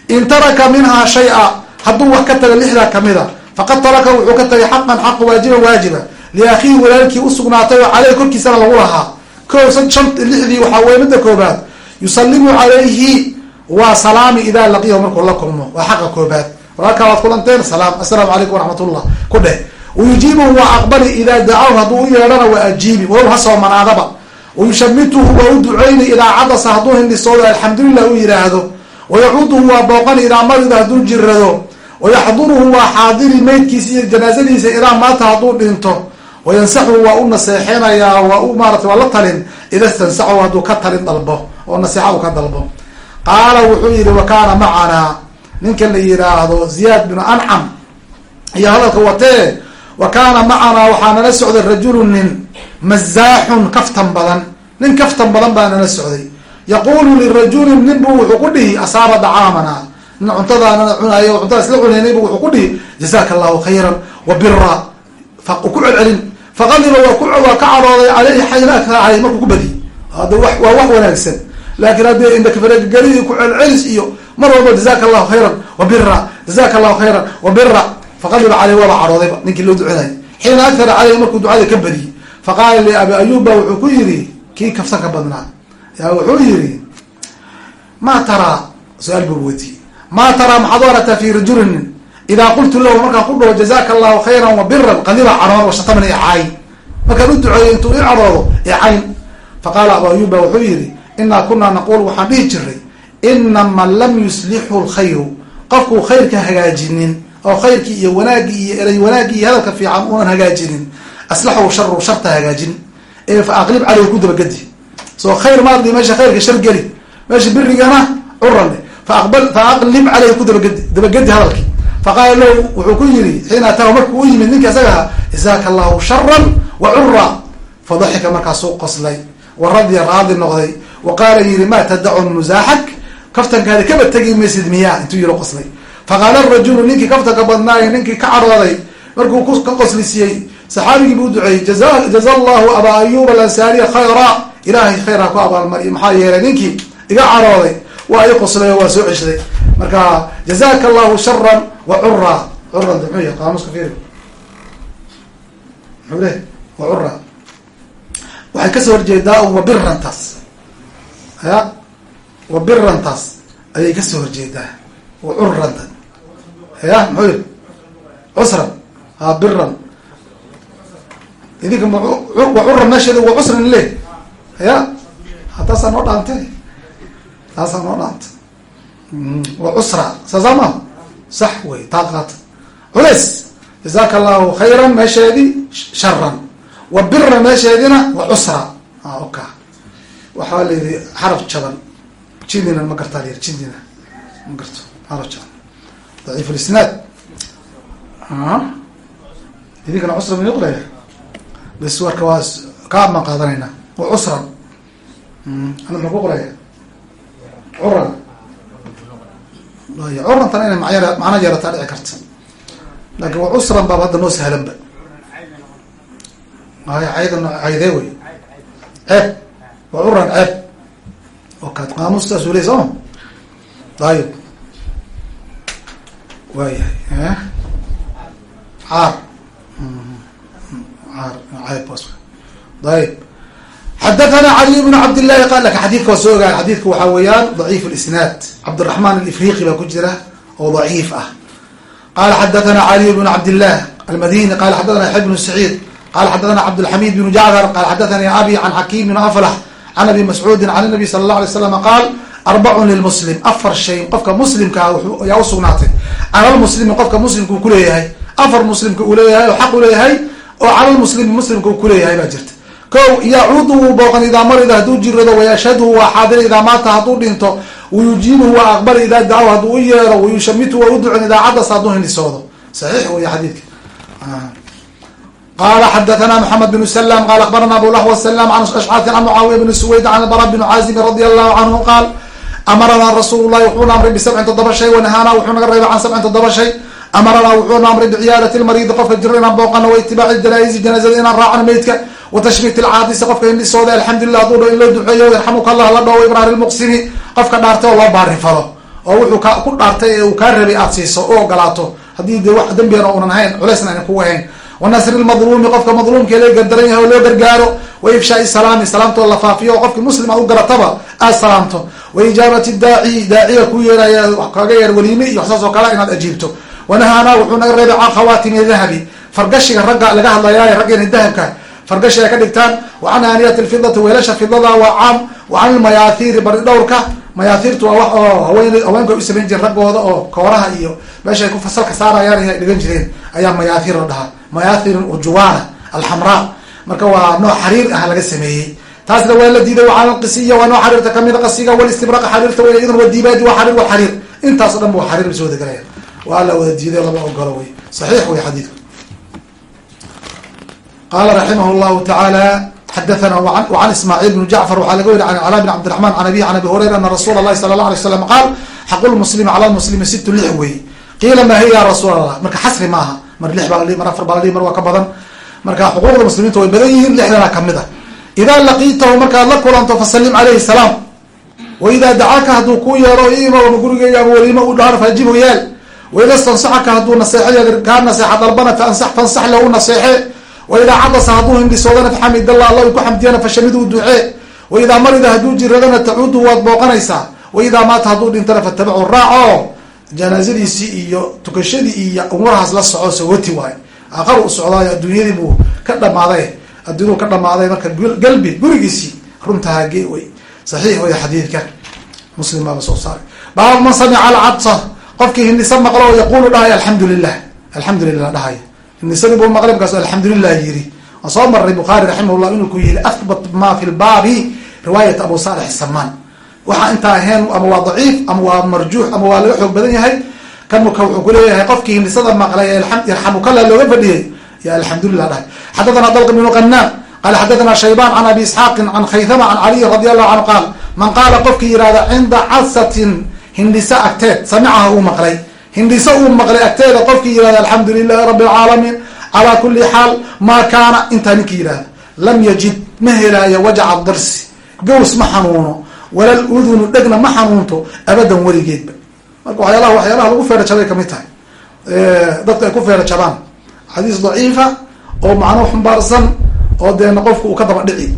Speaker 1: in taraka minhaa shay-a hadduu wax ka tago lixdaa kamida faqad taraka wuxuu ka tagay xaqan xaq waajiban waajiba. Liakhiihi walaalkii usugnaatay oo caleyhi korkiisana lagu lahaa. Ko shan lixdii waxaa wey midda koobaad yusalimu calayhi waa salaami idaa laqiyahu markuu la kulmo. Waa xaqa koobaad. Walaalkaa waad kulanteen salaam. Assalaamu calaykum waraxmatullah ku dheh. Wayujiibuhu waa aqbali idaa dacaw hadduu u yeedhana waa ajiibi. Walow ha soomanaadaba wayushamituhu waa u duceyni idaa cadasa hadduu hindhisoodo alxamdulilah u yihaahdo wayacuuduhu waa booqani idaa marida hadduu jirado wayaxduruhu waa xaadiri meydkiisa iyo janaasadiisa idaa maata hadduu dhinto. Wayansaxu waa u naseexinayaa waa u maarata waa la talin. Ida stansaxu hadduu ka talin dalbo. Oo naseexa uu ka dalbo qaala wuxuu yihi wa kaana macanaa ninkan la yihaahdo ziyaad binu ancam iyo hadalka watee wa kaana macanaa waxaa nala socday rajulu nin mazaaxun kaftan badan nin kaftan badan baa nala socday yaqulu lirajulin nin bu wuxuu ku dhihi asaaba dacaamana nin cuntadaanana cunayo cuntada isla cunaynay bu wuxuu ku dhihi jazaka allahu khayran wa bira ku celcelin faqadiba waa ka cadooday aleyhi xaynaka aley markuu ku hada waa wax wanaagsan laakin haddii indakafarageli ku celcelis iyo mar walba jazaka allahu khayran wa bira jazaka allahu khayran wa bira faqadiba caleyh waaba cadhoodayba ninkii loo ducinayay xiina akara caleyhi markuu ducada ka badiyey. Faqaala li abi ayub ba wuxuu ku yidhi kii kafsan ka badnaa. Yaa wuxuu yidhi ma taraa su'aal buu weydiiyey ma taraa maxaad u aragtaa fi rajulin idaa qultu lahu markaan ku dhaho jazaka allahu khayran wa biran qadiba cadhoon washatamani icayn markaan u duceeyo intuu i cadhoodo icayn faqaala abu ayub ba wuxuu yihi inaa kunaa naqul waxaan dhihi jiray ina man lam yuslixu lkhayru qofkuu khayrka hagaajinin oo khayrkii iyo wanaagii iyo erey wanaagii iyo hadalka fiican unan hagaajinin aslaxu sharu sharta hagaajin. Ee fa aqlib caleyh ku dabagedi soo khayr maadli meesha khayrka shar geli meesha birigana curan faaqbal fa aqlib caleyhi ku dabagedi dabagedi hadalkii. Faqaala lahu wuxuu ku yiri xiina atahu markuu u yimid ninka isagaha jazaaka allahu sharan wa cura fadaxika markaasuu qoslay. Wa radya raadi noqday wa qaala yiri ma tadacu musaaxak kaftankaadi kaba tegi maysid miyaa? Intuu yiro qoslay faqaala rajulu ninkii kaftanka badnaayo ninkii ka cadhooday markuu ka qoslisiyey saxaabigii buu duceeyey jaza allahu abaa ayub alansaariya khayra ilahay khayr ha ku abaalmariyo maxaa yeelay ninkii iga cadhooday waa i qoslay oo waa soo ceshaday marka jazaka allahu sharan wa cura curan muxuu yahy qaamuska fiiri. Muxuu leh ka soo horjeedaa un wabirantaas ya wabirantaas ayay ka soo horjeedaa. Wa curanta ya muxuu yihi cusran. Ha biran idinka wa curan meesheeda wa cusran le ya taasaa noo dhaante taasaa noo dhaanta wa cusra. Saasaa ma sax wey taa qaata culays! Jazaka allahu khayran meesheedii sharan wa biran meesheedina wa cusra. Oka waxaa la yihi xaraf jaban. Jindina ma gartaa layiri jindina ma garto xaraf jaban. Daciif lisnaad idinkana cusra ma noqlaya bes warka waa kaa baan qaadanayna. Wa cusran. Ana ma ku qoraya curan curantana inay may macno yeerataa dhici karta. Laakin wa cusran baaba hadda noo sahlanba ay caydan caydee wey. Ceeb wa curan ceeb oka qaamuus saasuu ley sooma ayib waayahay caar. Ayb xadathana caliy bn cabd llahi qal laka xadidka waa soo ogaay xadidka waxaa weeyaan daciif lisnaad cabdiraxman alifriqi baa ku jira oo daciif ah. Qala xadathana caliy cabdillah bnu aflax can abi mascuudi can nabi sala اlah alay slam qaal arbacun lilmuslim afar shay qofka muslimkaa ayaa usugnaatay cala lmuslimi qofka muslimka uu kuleeyahay afar muslimka uu leeyahay oo xaq u leeyahay oo cala lmuslimi muslimka uu kuleeyahay baa jirta ko yacuudu wuu booqan idaa marida hadduu jirado wayashhadhu waa xaadira idaa maata hadduu dhinto wayujiibuhu waa aqbali idaa dacaw hadduu u yeero wayushamitu waa u ducon idaa cadas hadduu hindhisoodo saxiix wey xadiidka qala xadathana mxamed bn slm qala abarana abu lahw slm an ashcati an mucaawiya bn suwayd an bara bn caazibin radi allahu canhu qaal amaranaa rasuul lahi wuxuuna amray bisabcin toddoba shay wanahaana wuxuu naga reebay can sabcin toddoba shay amaranaa wuxuuna amray biciyaadati lmariidi qofka jiro inaan booqano wa itibaaci janaa'izi janaazada inaan raacno meydka wa tashmiit ilcaadisi qofka hindhisooda alxamdulilah haduu dho in loo duceeyo yarxamuka allah la dhoo ibraari lmuqsimi qofka dhaartay oo loo baarifado oo wuxuu ku dhaartay ee uu kaa rabay aad siiso u ogolaato haddii de wax aynan kugu hayn wa nasri lmadluumi qofka madluumka la gardaran yahay oo loo gargaaro wa ifshaai salaami salaamtoo la faafiyo oo qofki muslim a u garataba aad salaamto. Wa ijaabati daaci daaciga ku yeeraya kaga yeer weliime iyo waxsaas oo kale inaad ajiibto. Wanahaanaa wuxuu naga reebay can khawaatimi dahabi. Fargashiga ragga laga hadlayaay raggeena dahabka fargashi ay ka dhigtaan wa can aaniyati lfidati weelasha fidada waa caam wa can ilmayaathiiri bari dhowrka. Mayaathiirtu waa wax oo haween u samayn jireen raggooda oo kooraha iyo meesha ay ku fasalka saarayaan ay dhigan jireen ayaa mayaathiir la dhahaa mayaathirin urjuwaana alxamraa marka waa nooc xariir ah laga sameeyey. Taasna waa la diiday wacan qisiya waa nooc xariirta kamida qasiga walistibraqa xariirta wey idan wadibaadi waa xariir walxariir intaas o dhan ba xariir soo degalaya waa la wada diiday lama ogolo wey saxiix wey xadiidku qala raximah llahu tacaala xadathana wacan ismaaciil bn jacfar waxaa laga weri an cala bn cabdiraxman an abihi an abi hurayra ana rasuula allahi sala la alay slam qaal xaqu lmuslimi cala lmuslimi situ lix wey qiila ma hiya ya rasuul allah marka xasri maaha mar lix baa la dhihi mar afar baa la dhihi mar waa ka badan. Marka xuquuqda muslimiinta way badan yihiin lixdana ka mid a idaa laqiitahu markaad la kulanto fasalim calayhi salaam. Wa idaa dacaaka hadduu kuu yeero ima ama gurigeeya ama weliimo u dhaar faajibu yaal. Waida stansaxaka hadduu naseexo kaa naseexa dalbana faansax fansax lahu naseexe. Waidaa cadasa hadduu hindhisoodana faxamid allah alla ku xamdiyana fashamiduu ducee waidaa marida hadduu jiradana tacuudu waad booqanaysaa. Waidaa maata hadduu dhintana fatabacu raaco janaazadiisii iyo tukashadii iyo umurahaas la soco sawati waayo aqar u socdaayo adduunyadii buu ka dhamaaday adduunyadu ka dhamaaday marka galbi gurigiisii runtaha ge wey saxiix wey xadiidka. Muslim baaba soo saaray. Baab man samica alcadsa qofkii hindhisa maqlo oo yaqulu dhahay alxamdu lilah alxamdu lilah dhahay. Hindhisadii buu maqlay markaasu alxamdulilah yiri waan soo maray bukhaari raximahullah inuu ku yihi ahbat ma fi lbaabi riwaayat abu salix samaan waxaa intaa ahayn ama waa daciif ama waa marjuux ama waa laga xoog badan yahay. Kanka wuxuu kuleeyahay qofkii hindhisada maqlay yarxamukala looga fadhiyay ya alxamdulilah dhahay. Xadathana dalq bnu qanaan qala xadathana shaybaan can abi isxaaqin can khaythama can caliyin radi allahu canhu qaal man qaala qofkii yihahda cinda cadsatin hindhisa agteed samicaha uu maqlay. Hindhisa uu maqlay agteeda qofkii yihahda alxamdu lilahi rabi alcaalamiin calaa kuli xaal maa kaana intaa ninkii yihahda lam yajid ma helaayo wajaca dirsi gaws ma xanuuno walal udunu dhegna ma xanuunto abadan weligeedba. Marka waxyaalaha waxyaalaha lagu feera jabay ka mid tahay. Dadka ay ku feera jabaan. Xadiis daciifa oo macno xumbaarsan oo deena qofku uu ka daba dhici.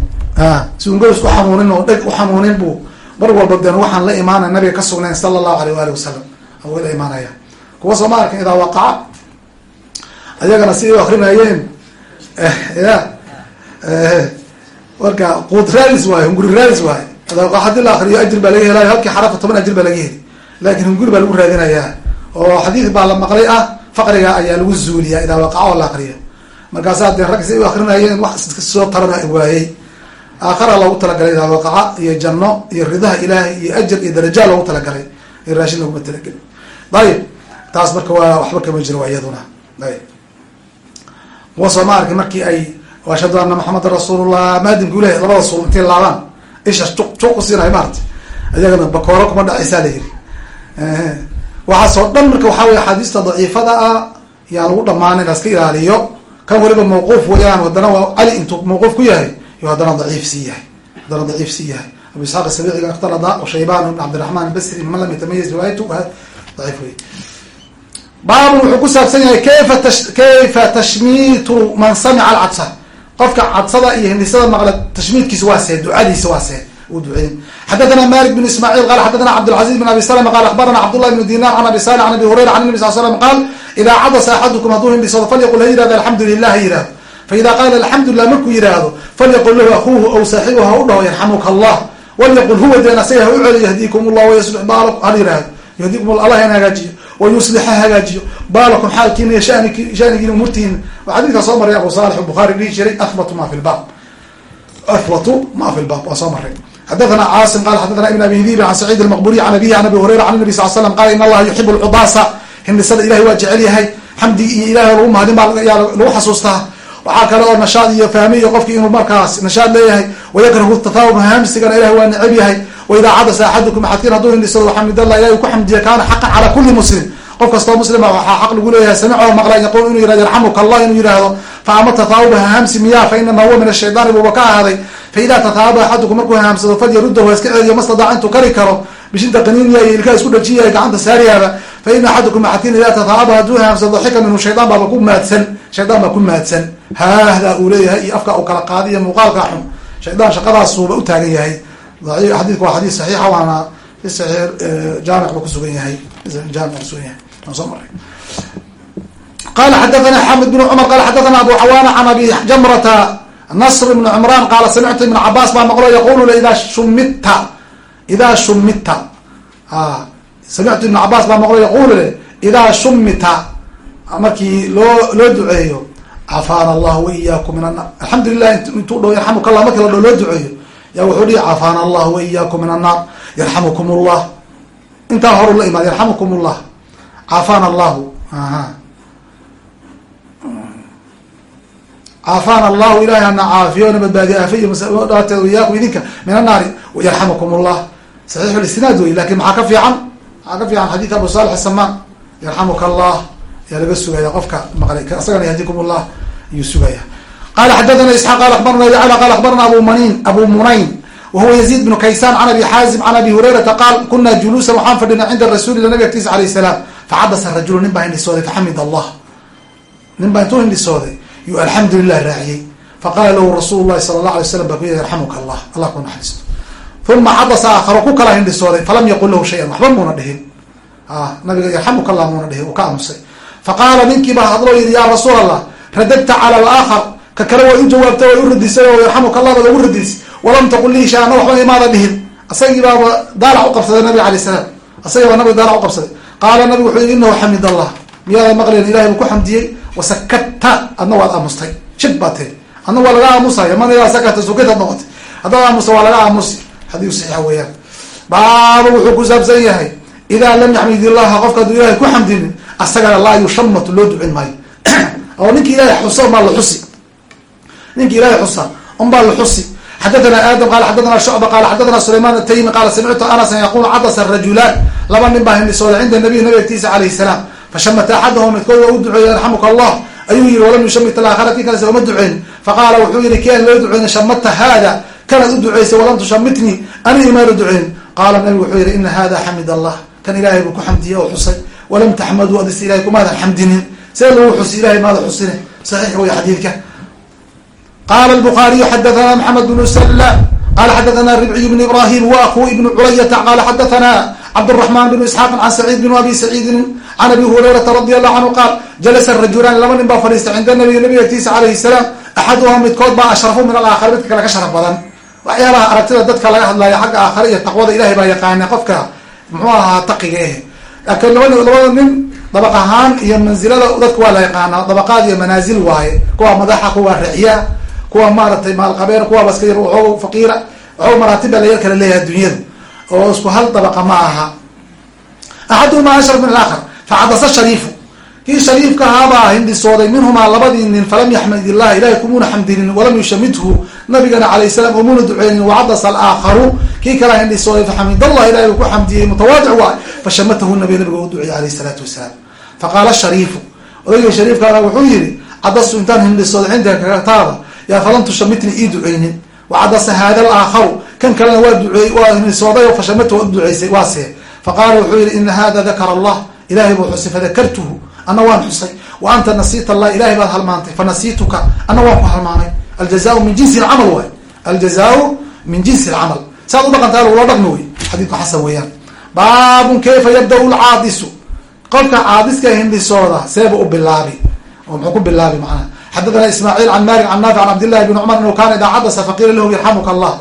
Speaker 1: Si un gaws uxanuunin oo dheg uxanuunin buu mar walba deen waxaan la imaanaya nabiga ka sugnayn sala allahu aleyh waali wasalam uu la imaanaya. Kuwa sooma arkin idaa waqaca. Ayagana si ay akrinayeen ya. Marka quud raadis waayo hunguri raadis waayo haddii la akriyo ajir baa laga helayo halkii xarafka toban ajir baa laga heli. Laakin hunguri baa lagu raadinayaa oo xadiid baa la maqlay ah faqriga ayaa lagu zuuliyaa idaa waqaca oo la akriyo markaasa dee rag si ay u akrinayeen wax soo tarana waayey. Aakhara loogu talagalay idaa waqaca iyo janno iyo ridaha ilaahay iyo ajar iyo daraja loogu talagalay. Iyo raashin laguma talagelin. Ayib taas marka waa waxba kama jiro waa iyaduna. Ayb kuwa soo ma arki markii ay ashhadu ana maxameda rasuulullah maadimka ilahi labada suul intay laabaan isha juq juq usiinahay maarata iyagana bakooro kuma dhacaysaa la yiri waxaasoo dhan marka waxaa wey axaadiista daciifada ah yaan lagu dhamaanin laska ilaaliyo. Kan waliba mawquuf wayaan haddana waa cali intuu mawquuf ku yahay yo haddana daciif sii yahay. Haddana daciif sii yahay. Abu isxaaq sabiiciga ikhtalada shaybaan ibn cabdiraxman basri man lam yatamayaz riwaayatu daciif wey baabun wuxuu ku saabsan yahay kayfa tashmiitu man samica alcadsa qofka cadsada iyo hindhisada maqla tashmiidkiisa waa see ducadiisa waa see uu duceyn xadathana malik bn ismaaciil qala xadathana cabdilcaziz bn abi salama qala akhbarana cabdullah bn dinar can abi salih can abi hurayra can nabi sal slam qaal idaa cadasa axadukum u u wayuslix ha hagaajiyo. Baalakum xaalkiina shanigiina umurtiina waa xadiidkaa soo maray abu salix bukhari dhihi jiray ahbatu ma fi lbab ahbatu ma fi lbab waa soo maray. Xadathana caasim qala xadathana ibn abi hidibi can saciid almaqburiy can abihi can abi hurayra can nabi sal slam qala in allaha yuxibu lcubaasa hindhisada ilahay waa jecel yahay. Xamdi iyo ilahay lagu mahadin baa yaa lagu xasuustaa waxaa kale oo nashaad iyo fahmi iyo qofki inuu markaas nashaad leeyahay wayakrahu tathaawub hamsigana ilahi waa necab yahay. Waidaa cadasa axadukum axadkiin hadduu hindhisado xamidallah ilahi ku xamdiya kaana xaqan calaa kuli muslim qof kastoo muslima waxaa xaq lagu leeyahay samicoo maqla yaqul inuu yihahdo yarxamuka allah inuu yihahdo fa ama tathaawuba hahamsi miyaa fa inamaa huwa min ashaydaani buuba ka ahaaday. Fa idaa tathaawaba axadukum markuu hahamsado falyarudahu ha iska celiyo mastadaac intuu kari karo bishinta qaniiniya iyo ilkaha isku dhajiyahay gacanta saariyaaba fa ina axadukum axadkiin idaa tathaawaba hadduu hahamsado daxika minhu shaydaan baaba ku maadsan. Shaydaan baa ku maadsan. Haahdaa uu leeyahay iyo afka uu kala qaadi iyo muuqaalka xun. Shaydaan shaqadaasuuba u taagan yahay. Xadiidku waa xadiis saxiixa waana fi saxiix jaamic buu kusugan yahay. Jaamic kusugan yahay. Aan soo maray. Qala xadathana xamed bn cumar qala xadathana abu cawaana can abi jamrata nasr ibn cumraan qaala samictu ibn cabaas baa maqlo yaqulu le idaa shumita idaa shumita samictu ibn cabaas baa maqlo yaqulu le idaa shumita markii loo loo duceeyo cafaana allah waiyaakum min annar alxamdulilah intuu dhow yarxamuka allah markii la dhow loo duceeyo yaa wuxuu dhihi cafaana allah waiyaakum min annaar yarxamukum llah intaa horu la imaad yarxamukum llah cafaana allahu aha caafana allahu ilahay hana caafiyo na badbaadiyo aafiyo dhaateed iyaakum idinka min annaari yarxamukum llah saxiix lisnaad wey laakiin maxaa ka fiican? Maxaa ka fiican xadiid abu salix asamaan yarxamuka allah yaa laga sugaya qofka maqlay isagana yahdikum llah ayuu sugaya. Qala xadathana isxaaq qala abarna yacla qala akhbarna abu manin abu munayn wahuwa yaziid bnu kaysaan can abi xaazim can abi hurayrata qaal kuna juluusan waxaan fadhinay cinda rasuulillah nabig agtiisa alayh salaam. Facabasa rajulu nin baa hindhisooday faxamid allah. Nin baa intuu hindhisooday yu alxamdu lilah raaciyey faqala lahu rasuulu lahi sala allah alay slam baa ku yidhi yarxamuka allah allah ku naxariisto uma cabasa aakharo ku kala hindhisooday falam yaqul lahu shayan waxba muuna dhihin nabiga yarxamuka allah muuna dhihin uu ka aamusay faqaala ninkii baa hadloo yidhi ya rasuul allah radadta cala alaakhar ka kale way u jawaabtay way u radisay oo yarxamuka allah baad ugu radis walam taqul lii shaana waxba imaada dhihin asagii baaba u qabsaday nabiga alay salaam asagii baa nabiga daalac u qabsaday qaala nabigu wuxuu yidhi inahu xamid allah miyaada maqlayn ilahay buu ku xamdiyey wasakata adna waad aamustay shib baa tiri adna waa laga aamusaya man idaa sakata sukitaad noqotay haddaad aamusta waa laga aamusi xadiu saxiixa weeyaan. Baaba wuxuu ku saabsan yahay idaa lam yaxmid illaha qofka hadduu ilahay ku xamdinin asagana laa yushamatu loo ducin maayo. Oo ninki ilahay xusa unbaa la xusi. Ninki ilahay xusa unbaa la xusi. Xadathana aadam qala xadathana shucba qala xadathana sulayman ataymi qala samictu anasan yaqulu cadasa rajulaan laba nin baa hindhisooda cinda nabiy nabi agtiisa alayhi salaam. Fashamata axadahum midkood waa u duceeyey yarxamuka allah ayuu yihi walam yushamit alaakhara kii kalese uma duceyn faqaala wuxuu yihi kian loo duceyna shamata haada kanaad u duceysay walam tushamitnii ani imaanu duceyn qaala nabigu wuxuu yihi ina hada xamid allah kan ilahay buu ku xamdiyey oo xusay walam taxmaduu adis ilahay kumaadan xamdinin see lagu xusi ilahay maada xusine saxiix wey xadiidka qala الbخariyu xadathana mحamed بن sla qala xadathana ribciy بn ibrahim wa aku ibn culayata qala xadathana cabdالرحman بn isxaaq can sacيid بn abi saciidin can abi hurayrata radi allahu canhu qaal jalasa rajulaani laba nin baa fadhiistay cinda nabiy nabiga agtiisa alayhi salaam axaduha midkood baa ashrafu min alaakhar midka kale ka sharaf badan waxyaalaha aragtida dadka laga hadlaayo xagga aakhare iyo taqwada ilahay baa yaqaana qofka muxuu ahaa taqiga eh laakiin laba labada nin dabaq ahaan iyo manzilada dadka waa la yaqaanaa dabaqaad iyo manaazil waaye. Kuwa madaxa kuwa riciya kuwa maaragtay maalqabeer kuwa baska yar waxoog faqiira waxoog maraatib baa la yar kala leeyahay dunyadu oo isku hal dabaqa ma aha. Axaduhuma ashraf min alaakhar facadasa shariifu kii shariifka ahaabaa hindhisooday minhumaa labadii nin falam yaxmad illah ilahay kumuna xamdinin walam yushamidhu nabigana alayh salaam umuna duceynin wacadasa alaakharu kii kalaa hindhisooday faxamid allah ilahay uu ku xamdiyey mutawaadic waay. Fashamatahu nabiga nabiga u duceeyey alayh salaatu wasalaam. Faqaala shariifu odayga shariifkaana wuxuu yihi cadastu intaan hindhisooday cindaka kagtaada yaa falan tushamitni ii duceynin. Wacadasa haada alaakharu kan kalena waa duceey waa hindhisooday oo fashamata waa duceysay waa see faqaala wuxuu yihi ina hada dakara allah. Ilahay buu xusay fadakartuhu ana waan xusay. Wa anta nasiita allah ilahay baad halmaantay. Fanasiituka ana waan ku halmaanay. Aljazaau min jinsi lcamal waay. Aljazaau min jinsi lcamal saad u dhaqantaa lagula dhaqmi wey xadiidku xasan weeyaan. Baabun kayfa yabda-u lcaadisu qofka caadiska hindhisooda seeba u bilaabi. Oo muxuu ku bilaabi macnaha xadathana ismaaciil can malik can naafic can cabdillahi bni cumar inuu kaana idaa cadasa faqiila lahu yarxamuka allah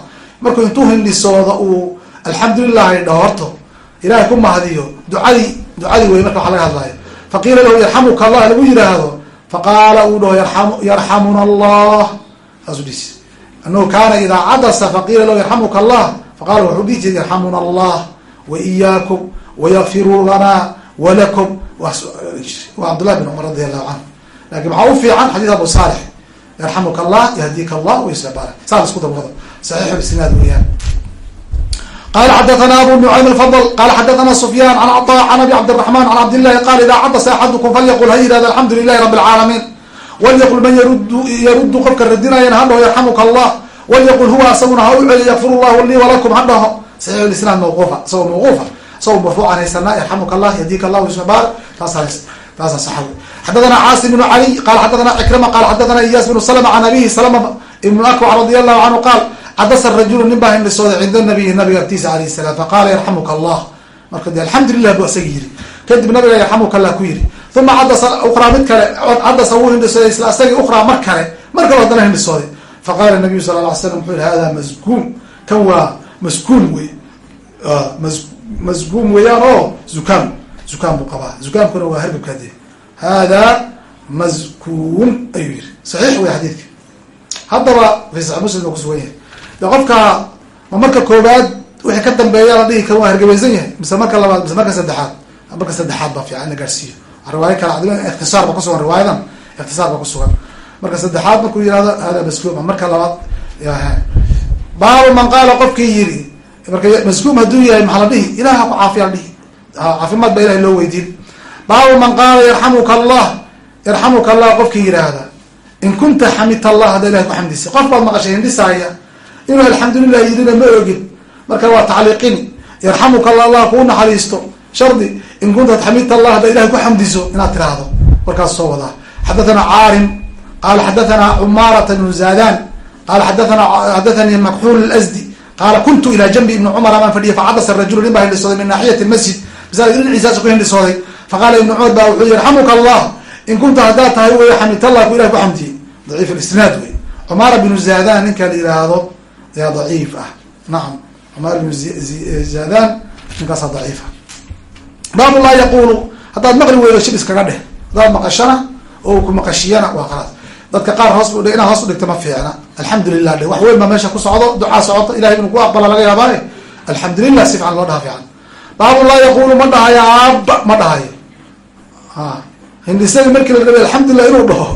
Speaker 1: markuu intuu hindhisooda uu alxamdulilah dhahorto ilahay ku mahdiyo ducadii ducadii wey marka waxa laga hadlayo faqiila lahu yarxamuka allah lagu yihaahdo faqaala uu dhaho yarxamuna allah saasuu dhisi anahu kaana idaa cadasa faqiila lahu yarxamuka allah faqala wuxuu dhihi jiray yarxamuna allah wa iyaakum wayakfiru lana walakum waa cabdullahi bin cumar radi allahu canhu laakiin waxaa u fiican xadiis abu saalix yarxamuka allah yahdika allah waysabara saa la isku saxiixu isnaad weeyaan qala xadathana abu nucaym alfadl qala xadathana sufyan an caطa can abi cabdiraxman can cabdillahi qala ida cadasa axadukum falyaqul ha yihahda alxamdu lilahi rabi alcaalamiin walyaqul man yaruddu qofka radinayana ha dhaho yarxamuka allah walyaqul huwa asaguna ha u celi yakfir llahu lii walakum ha dhaho saxiix isnaad mawquufa isagoo mawquufa isagoo marfuucan haysanaa yarxamuka allah yahdika allah taas taasa saxa xadathana caasim bnu caliy qala xadathana cikrima qala xadathana iyaas bnu slma can abihi slma ibnu akwa radi allahu canhu qaal cadasa rajulu nin baa hindhisooday cinda nabiyi nabiga agtiisa alayh salaam faqala yarxamuka allah marka de alxamdu lilah bu isaga yiri kadib nabiga yarxamuka allah ku yiri uma cadasa ukraa mid kale cadasa wuu hindhisooday isla isagii ukraa mar kale mar kale haddana hindhisooday faqala nabiyu sala la ly slam wuxuu yihi hada maskuum kan waa maskuun wey maskuum weeyaan oo zukaam zukaam buu qabaa zukaamkuna waa hargabka de hada maskuum ayuu yihi saxiix wey xadiidka haddaba fi saxi muslim baa kusugan yahay de qofka ma marka koobaad wixii ka dambeeya la dhihi kara waa hargabaysan yahay mise marka labaad mise marka saddexaad marka saddexaad baa fiican in la gaarsiiyo. Riwaayo kale ad ikhtisaar ba kusugan riwaayadan ikhtisaar ba kusugan marka saddexaad markuu yihahdo hada maskuum marka labaad baabu man qaala qofkii yiri marka maskuum hadduu yahay maxaa la dhihi? Ilah ha ku caafiya dhihi. Caafimaad ba ilahay loo weydiin. Baabu man qaala yarxamuka allah yarxamuka allah qofkii yidhaahda in kunta xamidta allah hadda ilahay ku xamdisay qof baad maqashay hindhisaaya inuu alxamdulilah yidina ma ogin marka waa tacliiqini yarxamuka allah allah kuu naxariisto. Shardi in kunta xamidta allah hadda ilahay ku xamdiso inaad tiraahdo. Warkaas soo wadaa xadathana caarim qala xadathana cumaarata bnu zadan qala xadathana xadathani makxuul asdi qaala kuntu ila janbi ibni cumar amaan fadhiya facadasa rajulu nin baa hindhisooday min naaxiyati masjid masaajid dhinaciisaas ku hindhisooday. Faqala ibnu cumar baa wuxuu yarxamuka allah in kunta haddaad tahay wey xamidtallah ku ilah ku xamdiyey daciif isnaad wey cumaara binu zadan ninka la yihaahdo yaa daciif ah. Nacam cumaar binu zadan ninkaasa daciifa baabu laa yaqulu haddaad maqli weydo shib iskaga dheh. Haddaad maqashana oo ku maqashiyana waa khalaas. Dadka qaar hoos inaad hoos udhigta ma fiicna. Alxamdulilah dhe wax weyn baa meesha ku socdo? Ducaa socoto ilahay inuu ku aqbala laga yaabaaye alxamdulilah si fiican loo dhaha fiican. Baabu laa yaqulu ma dhahayo aaba ma dhahayo a hindhisadii markii la rabay alxamdulilah inuu dhaho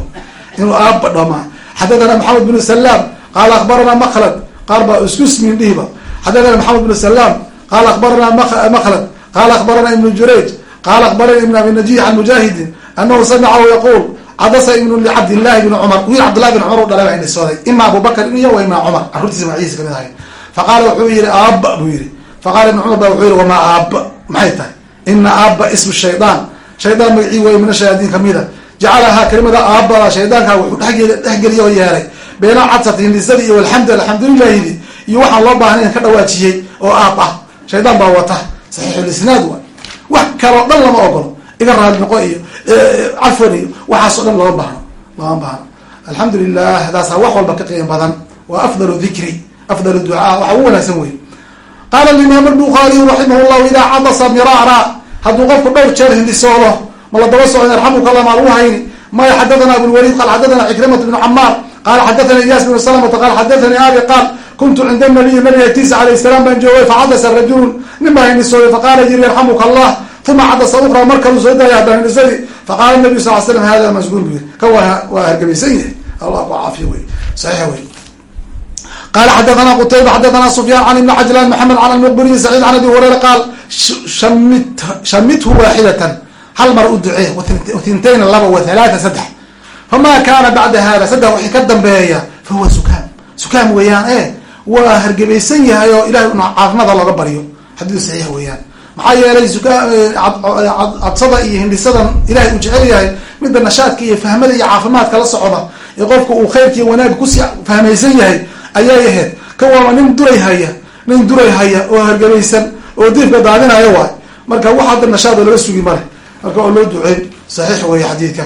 Speaker 1: inuu aaba dhama xadathana maxamed bnu salaam qaala akbarana maklad qaar baa iskusmin dhihiba. Xadathana maxamed bnu salaam qaala akbarana maklad qaala akbarana ibnu jurayj qaala akbarana ibn abi najih can mujaahidin anahu samicahu yaquul cadasa ibnu licabdillahi bni cumar wiil cabdillahi bin cumar u dhalay baa hindhisooday ima abubakr iyo wa ima cumar carruurtiisa magaciisa ka mid ahay faqaala wuxuu yihi aaba buu yihi faqala ibn cumar ba wuxuu yihi wamaa aaba maxay tahay? Ina aaba ismu shaydaan shaydaan magacii wey min ashayaadiin kamida jacalahaa kelimada aabada shaydaanka wuxuu dhege dhexgeliya oo yeelay beena cadsati hindhisadii iyo alxamdu alxamdulilahidi iyo waxaan loo baahnay in ka dhawaajiyey oo aab ah. Shaydaan baa wata saxiixulisnaad wa wax kaloo dhan lama ogolo. Iga raali noqo iyo cafwan iyo. Waxaas o dhan lama baahno. Lama baahno. Alxamdu lilah daasaa wax walba ka qiim badan. Waa afdalu dikri afdal ducaa. Waxa ugu wanaagsan wey qaala alimaam albukhariyu raximah llahu idaa cadasa miraara. Hadduu qofku dhowr jeer hindhisoodo ma la daba socon yarxamuka allah maa lagu hayni maya xadathana abulwalid qaal xadathana cikrimat bnu camaar qaala xadathani iyaas bnu salamata qaal xadathani abi qaal kuntu cinda nabiyi nabiga agtiisa alayh salaam baan joogay facadasa rajulun nin baa hindhisooday faqaala yiri yarxamuka allah uma cadasa ukra mar kaluu soo daaya haddana hindhisadii faqaala nabiyu sal slam hada masguul bu yiri kan waa hargabaysan yahay allah ku caafiyo wey saxiix wey qala xadathana qutayba xadathana sufyan can ibni cajlan maxamed can almuqbiriyi saciid can abi hurayra qaal shamit shamithu waaxidatan hal mar u ducee wathintayn laba wa halaata saddex famaa kaana bacda hada saddex wixii ka dambeeya fahuwa sukaam sukaam weeyaan e waa hargabaysan yahay oo ilahay un caafimada looga baryo xadiid saxiix weeyaan maxaa yeelay cadsada iyo hindhisadan ilahay uu jecel yahay midda nashaadka iyo fahmada iyo caafimaadka la socda ee qofka uu khayrka iyo wanaagga ku sii fahmaysan yahay ayay ahayd kan waaba nin duray haya nin duray haya oo hargabaysan oo diibka daadinaya waay marka wax hadda nashaad oo laga sugi male marka oo loo duceey saxiix weeye xadiidka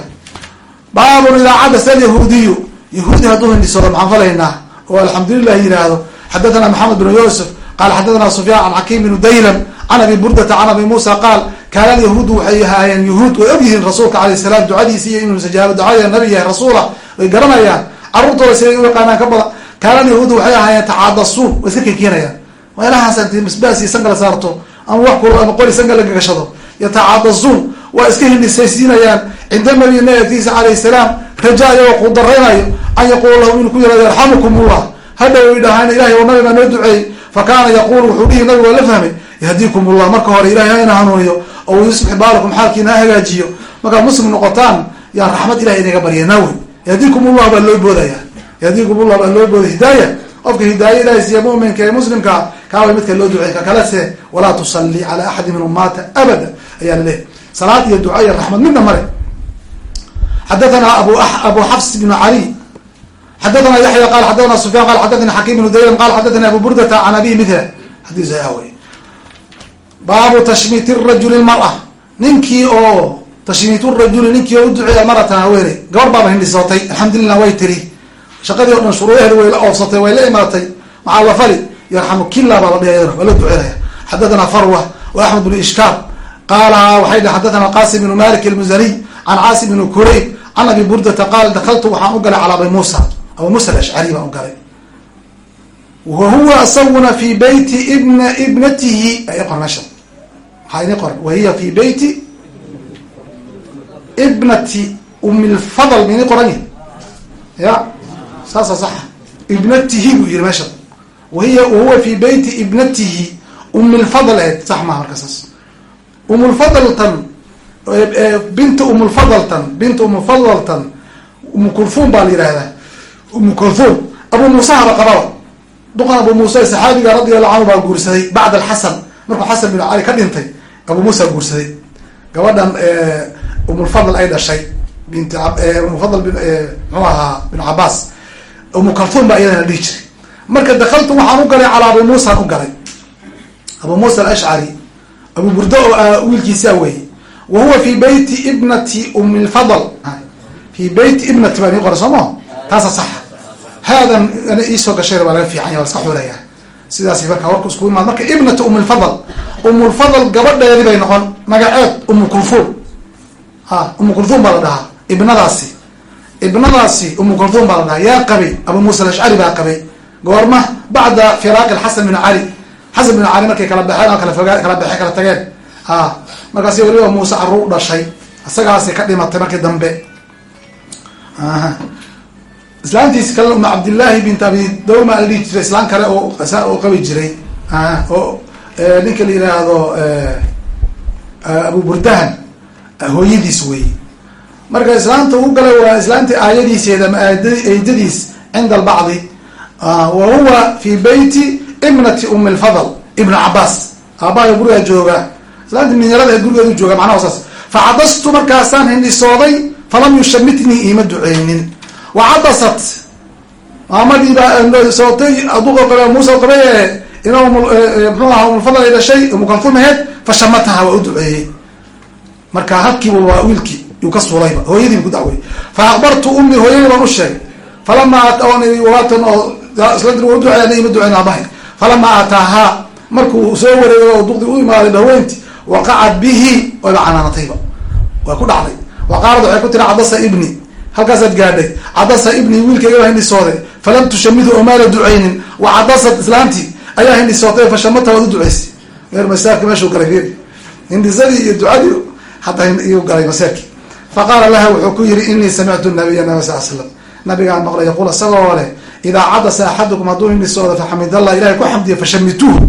Speaker 1: baabun idaa cadasa alyahuudiyu yahuudi hadduu hindhisado maxaan falaynaa? Oo alxamdulilah yidhaahdo xadathana maxamed bnu yuusuf qaala xadathana sufyaan can xakiim bnu daylam can abi burdata can abi muusa qaal kaana alyahuudu waxay ahaayeen yahuud way og yihiin rasuulka alayh salaam ducadiisi iyo inuu sajaabo ducada nabi yahay rasuula way garanayaan. Carruurtooda siday u yaqaanaan ka badan. Kaana alyahuudu waxay ahaayeen tacaadasuun way iska kenkeenayaan meelahaas inti misbaas iyo sanka la saarto ama wax kul ama qori sanka la gagashado yatacaadasuun waa iska hindhisaysiinayaan cinda nabi nabi agtiisa salaam rajaa iyagoo ku daraynayo an yaquula lahum inuu ku yihahdo yarxamukum ullah hadhow i dhahaan ilahay oo nabiga noo duceeyey. Fa kaana yaquulu wuxuu dhihi nabigu waa la fahmay yahdiikum ullah marka hore ilahay ha ina hanuuniyo oo yuslix baalakum xaalkiina ha hagaajiyo. Markaad muslim noqotaan yaa raxmad ilahay inaga baryanaa wey yahdikum ullah baa loo boodaya. Yahdikum ullah baa loo booday hidaaya qofka hidaaya ilahay siiya muminka ee muslimkaa kaaway midka loo ducey ka kalese walaa tusalli cala axadi minhum maata abada ayaa la leehay salaad iyo duca iyo raxmad midna mare xadathana abu abu xafs bn cali xadathana yaxya qal xadathana sufyan qal xadathani xakim bnu daylan qal xadathani abu burdata can abihi mithla haddii saxiixa wey baabu tashmiiti rajuli lmara. Ninkii oo tashmiitu rajuli ninkii oo uduceeya maratan haweene gabar baaba hindhisootay alxamdulilah way tiri. Shaqadii o dhan shuruudaheedi way la oofsatay way la imaatay. Maxaa la fali yarxamu killa baa la dhihay waa loo duceynaya xadathana farwa wa axmed bnu ishkaar qaala waxay dhi xadathana qasim bnu malik almuzaniy can caasim bnu kurayb can abi burdata qaal dakaltu waxaan u galay calaa abi muusa abu muusa alashcari baan u galay wa huwa asaguna fi beyti ibna ibnatihi qor meesha maxaa ini qoran wahiya fi beyti ibnati umilfadl mini qoran yahi ya saasa saxa ibnatihi buu yihi meesha wahiya wahuwa fi beyti ibnatihi umilfadl eed sax maha marka saas umulfadltan binta umulfadltan binta umulfadltan umu kulthum baa la yihahdaa umu abu muusa haba qababa duqan abu muusa saxaabiga radi allahu canhu baa guursaday bacd alxasan. Markuu xasan bin cali ka dhintay abu muusa guursaday. Gabadhan umulfadl ay dhashay. Bint umulfadl bin muxuu ahaa bin cabaas umu kalthum baa iyadana dhihi jiray. Marka dakaltu waxaan u galay calaa abu muusaan u galay. Abu muusa alashcari abu burda oo wiilkiisa weeye wa huwa fi beyti ibnati umilfadl fi beyti ibnati baa nii qoray soo maa taasa saxa. Haadan iisoo gashayna baa laga fiican ya waa iska xulaya sidaas marka warku isku imaad. Marka ibnata umulfadl umulfadl gabadheedi bay noqon. Magaceed umu kulthum. Ha umu kulthum baa la dhahaa. Ibnadaasi. Ibnadaasi umu kulthum baa la dhahaa. Yaa qabay abu muusa alashcari baa qabay goorma bacda firaaqi xasan bin cali xasan bin cali markay kala baxeen oo kala fogaa kala baxeen kala tageen. A markaasi weliba muuse caruu dhashay. Isagaasi ka dhimatay markii dambe. Islaantiisi kale uma cabdillaahi bint abi dawma la dhihi jiray islaan kale oo oo qabi jiray. Oo ninka la yihaahdo abu burdahan hooyadiis wey marka islaanta u galay waa islaantii aayadiiseeda ama eedadiis cinda albacdi. Wa huwa fi beyti ibnati umi lfadl ibn cabaas aabaha gurigaa jooga. Islaanti minyarada gurigeedu jooga macnaha saas. Facadastu markaasaan hindhisooday falam yushamitnii iima duceynin wacadasat maamadii baa sootay aduqo qabe muuse qabe ina mxuu aha umulfadl ay dhashay umukalfumaheed fashamataha waa u duceeyey. Marka halkiiba waa wiilkii yuu ka suulayba hooyadiiba ku dacwey fa akbartu ummi hooyadii baan u sheegay. Falamaa waatan oo isla wa duceeya ima duceyn aabahay falamaa ataahaa markuu soo wareegay oo duqdii u imaaday bahweynti waqacat bihi wayba canaanatayba waa ku dhacday. Wa qaalad waxay ku tiri cadasa ibni. Halkaasaad gaadhay cadasa ibni wiilkayga baa hindhisooday falam tushamidu oo maala duceynin wa cadasat islaantii ayaa hindhisootay fashamata waad u duceysay meer masaarka meeshuu galay hindhisadii iyo ducadii hataa iyuu galay masaarki faqaala laha wuxuu ku yihi inii samictu nabiya nabi sal slam nabigaan maqlay yaqul isagoo leh idaa cadasa axadukum hadduu hindhisooda faxamidallah ilahay ku xamdiya fashamituuhu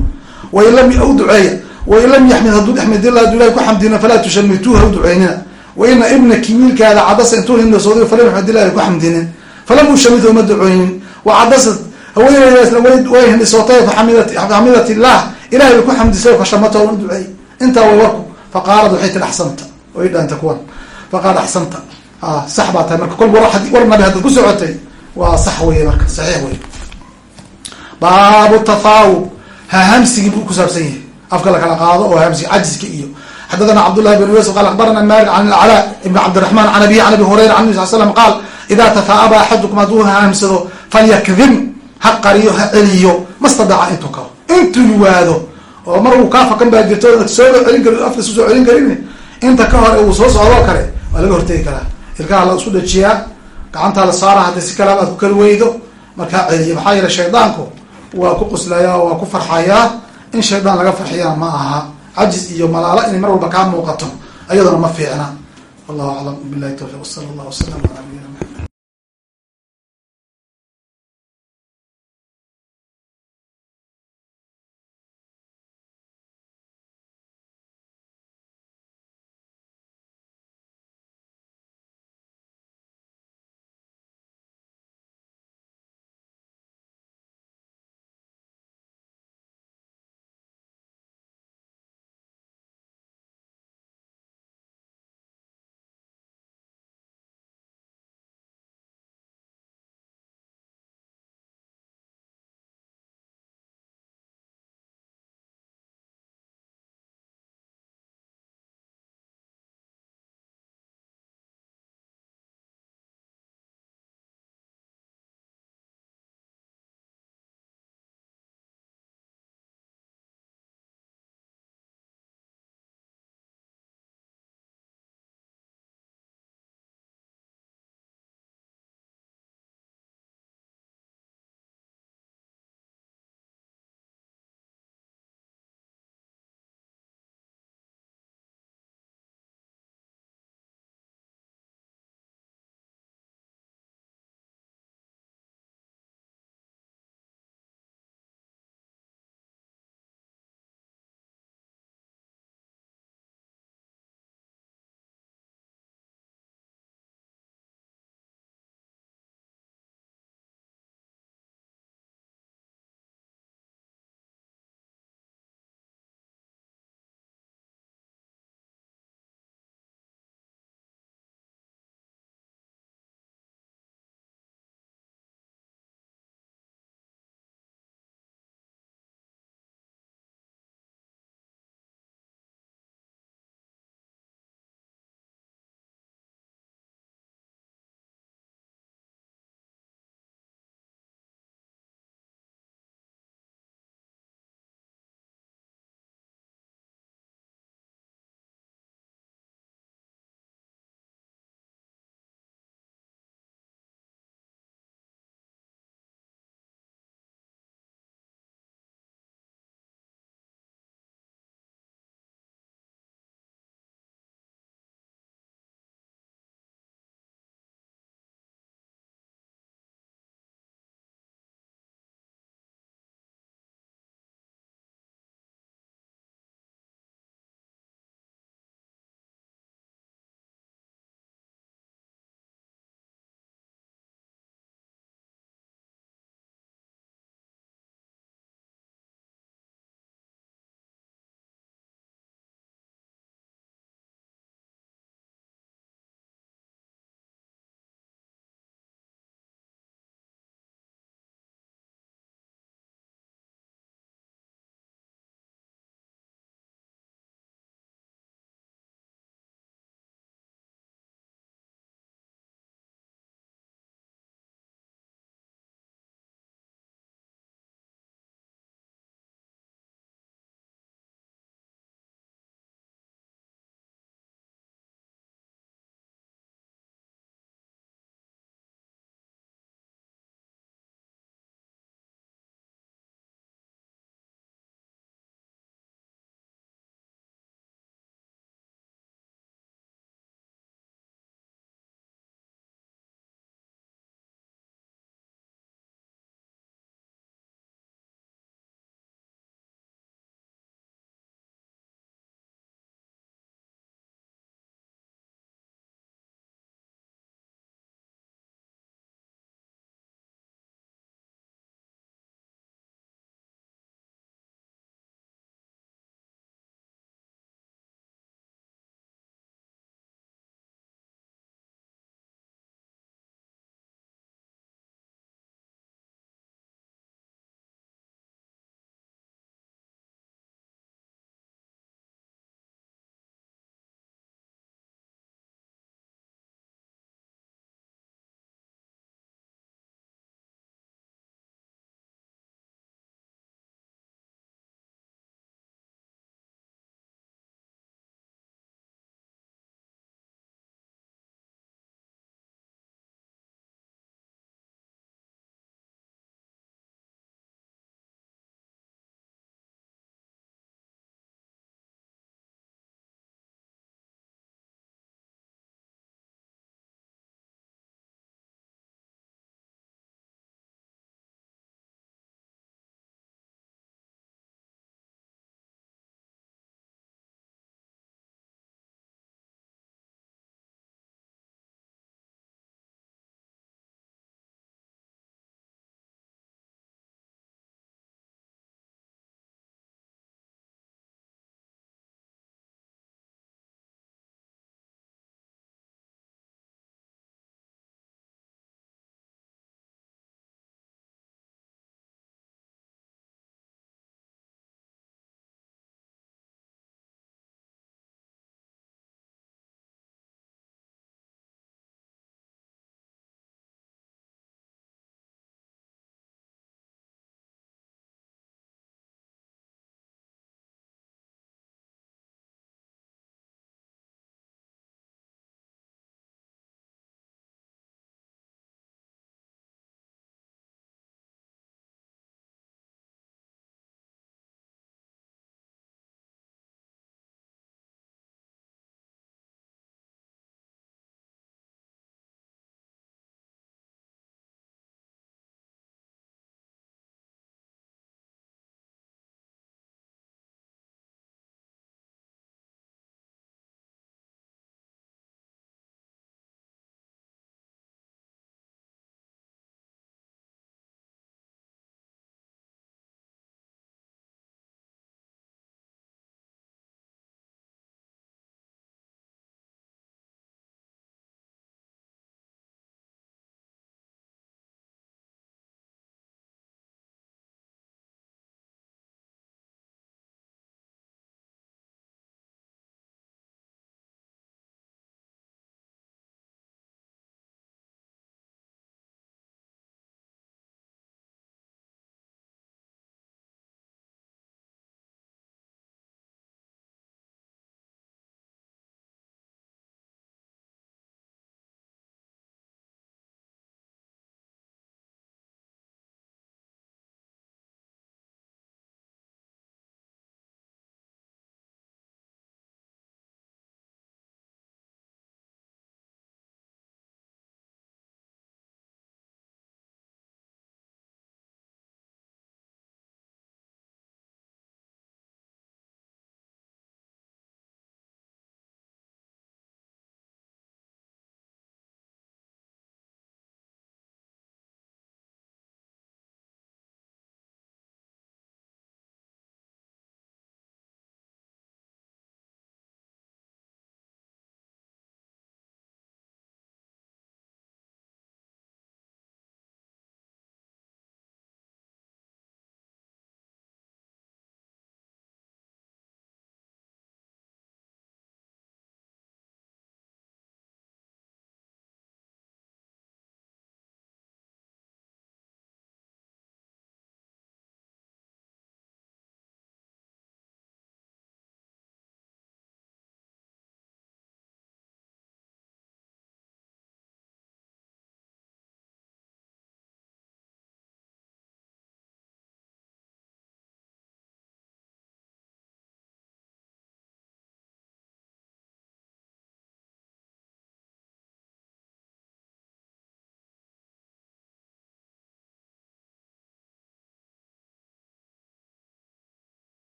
Speaker 1: wain lam u duceeya wain lam yaxmid hadduu axmidillah haduu ilahay ku xamdina falaa tushamituuhu ha u duceynina waina ibnaki wiilkaada cadasa intuu hindhisooday falam yaxmidillah ay ku xamdinin falam ushamidhu uma duceynin wa cadasad haweeneydaasna way faxamidat illah ilahay bay ku xamdisay fashamata u duceey intaa way warku faqaalad waxay tiri axsanta way dhaanta kuwan faqaal axsanta sax baa tahay marka kol war war nabi haddaad ku socotay waa sax wey marka saxiix wey baabu tafaawub hahamsigii buu ku saabsan yahay. Afka lakala qaado oo hamsigi cajiska iyo. Xadathana cabdullahi bn yusuf qaal akbarana malik can alcalaa ibn cabdiraxman can abihi can abi hurayra can nabi sal slam qaal idaa tafaa'aba axadukum hadduu hahamsado falyakdim ha qariyo ha celiyo mastadaca intuu karo. Intuu yiwaado oo mar uu kaa fakan baa jirto soo celin kar afka isu soo celin karin inta ka hore uu soo socdoo kale waa laga hortegi karaa. Ilkaha la isku dhajiyaa gacantaa la saara haddii si kalaba aad ku kali weydo. Markaa celiyo maxaa yeele shaydaanku waa ku quslayaa waa ku farxayaa. In shaydaan laga farxiyana ma aha. Cajiz iyo malaalo inay mar walba kaa muuqato ayaduna ma fiicna. Wallahu aclam. Billahi tawfiq sala allah wasalam ala nabiy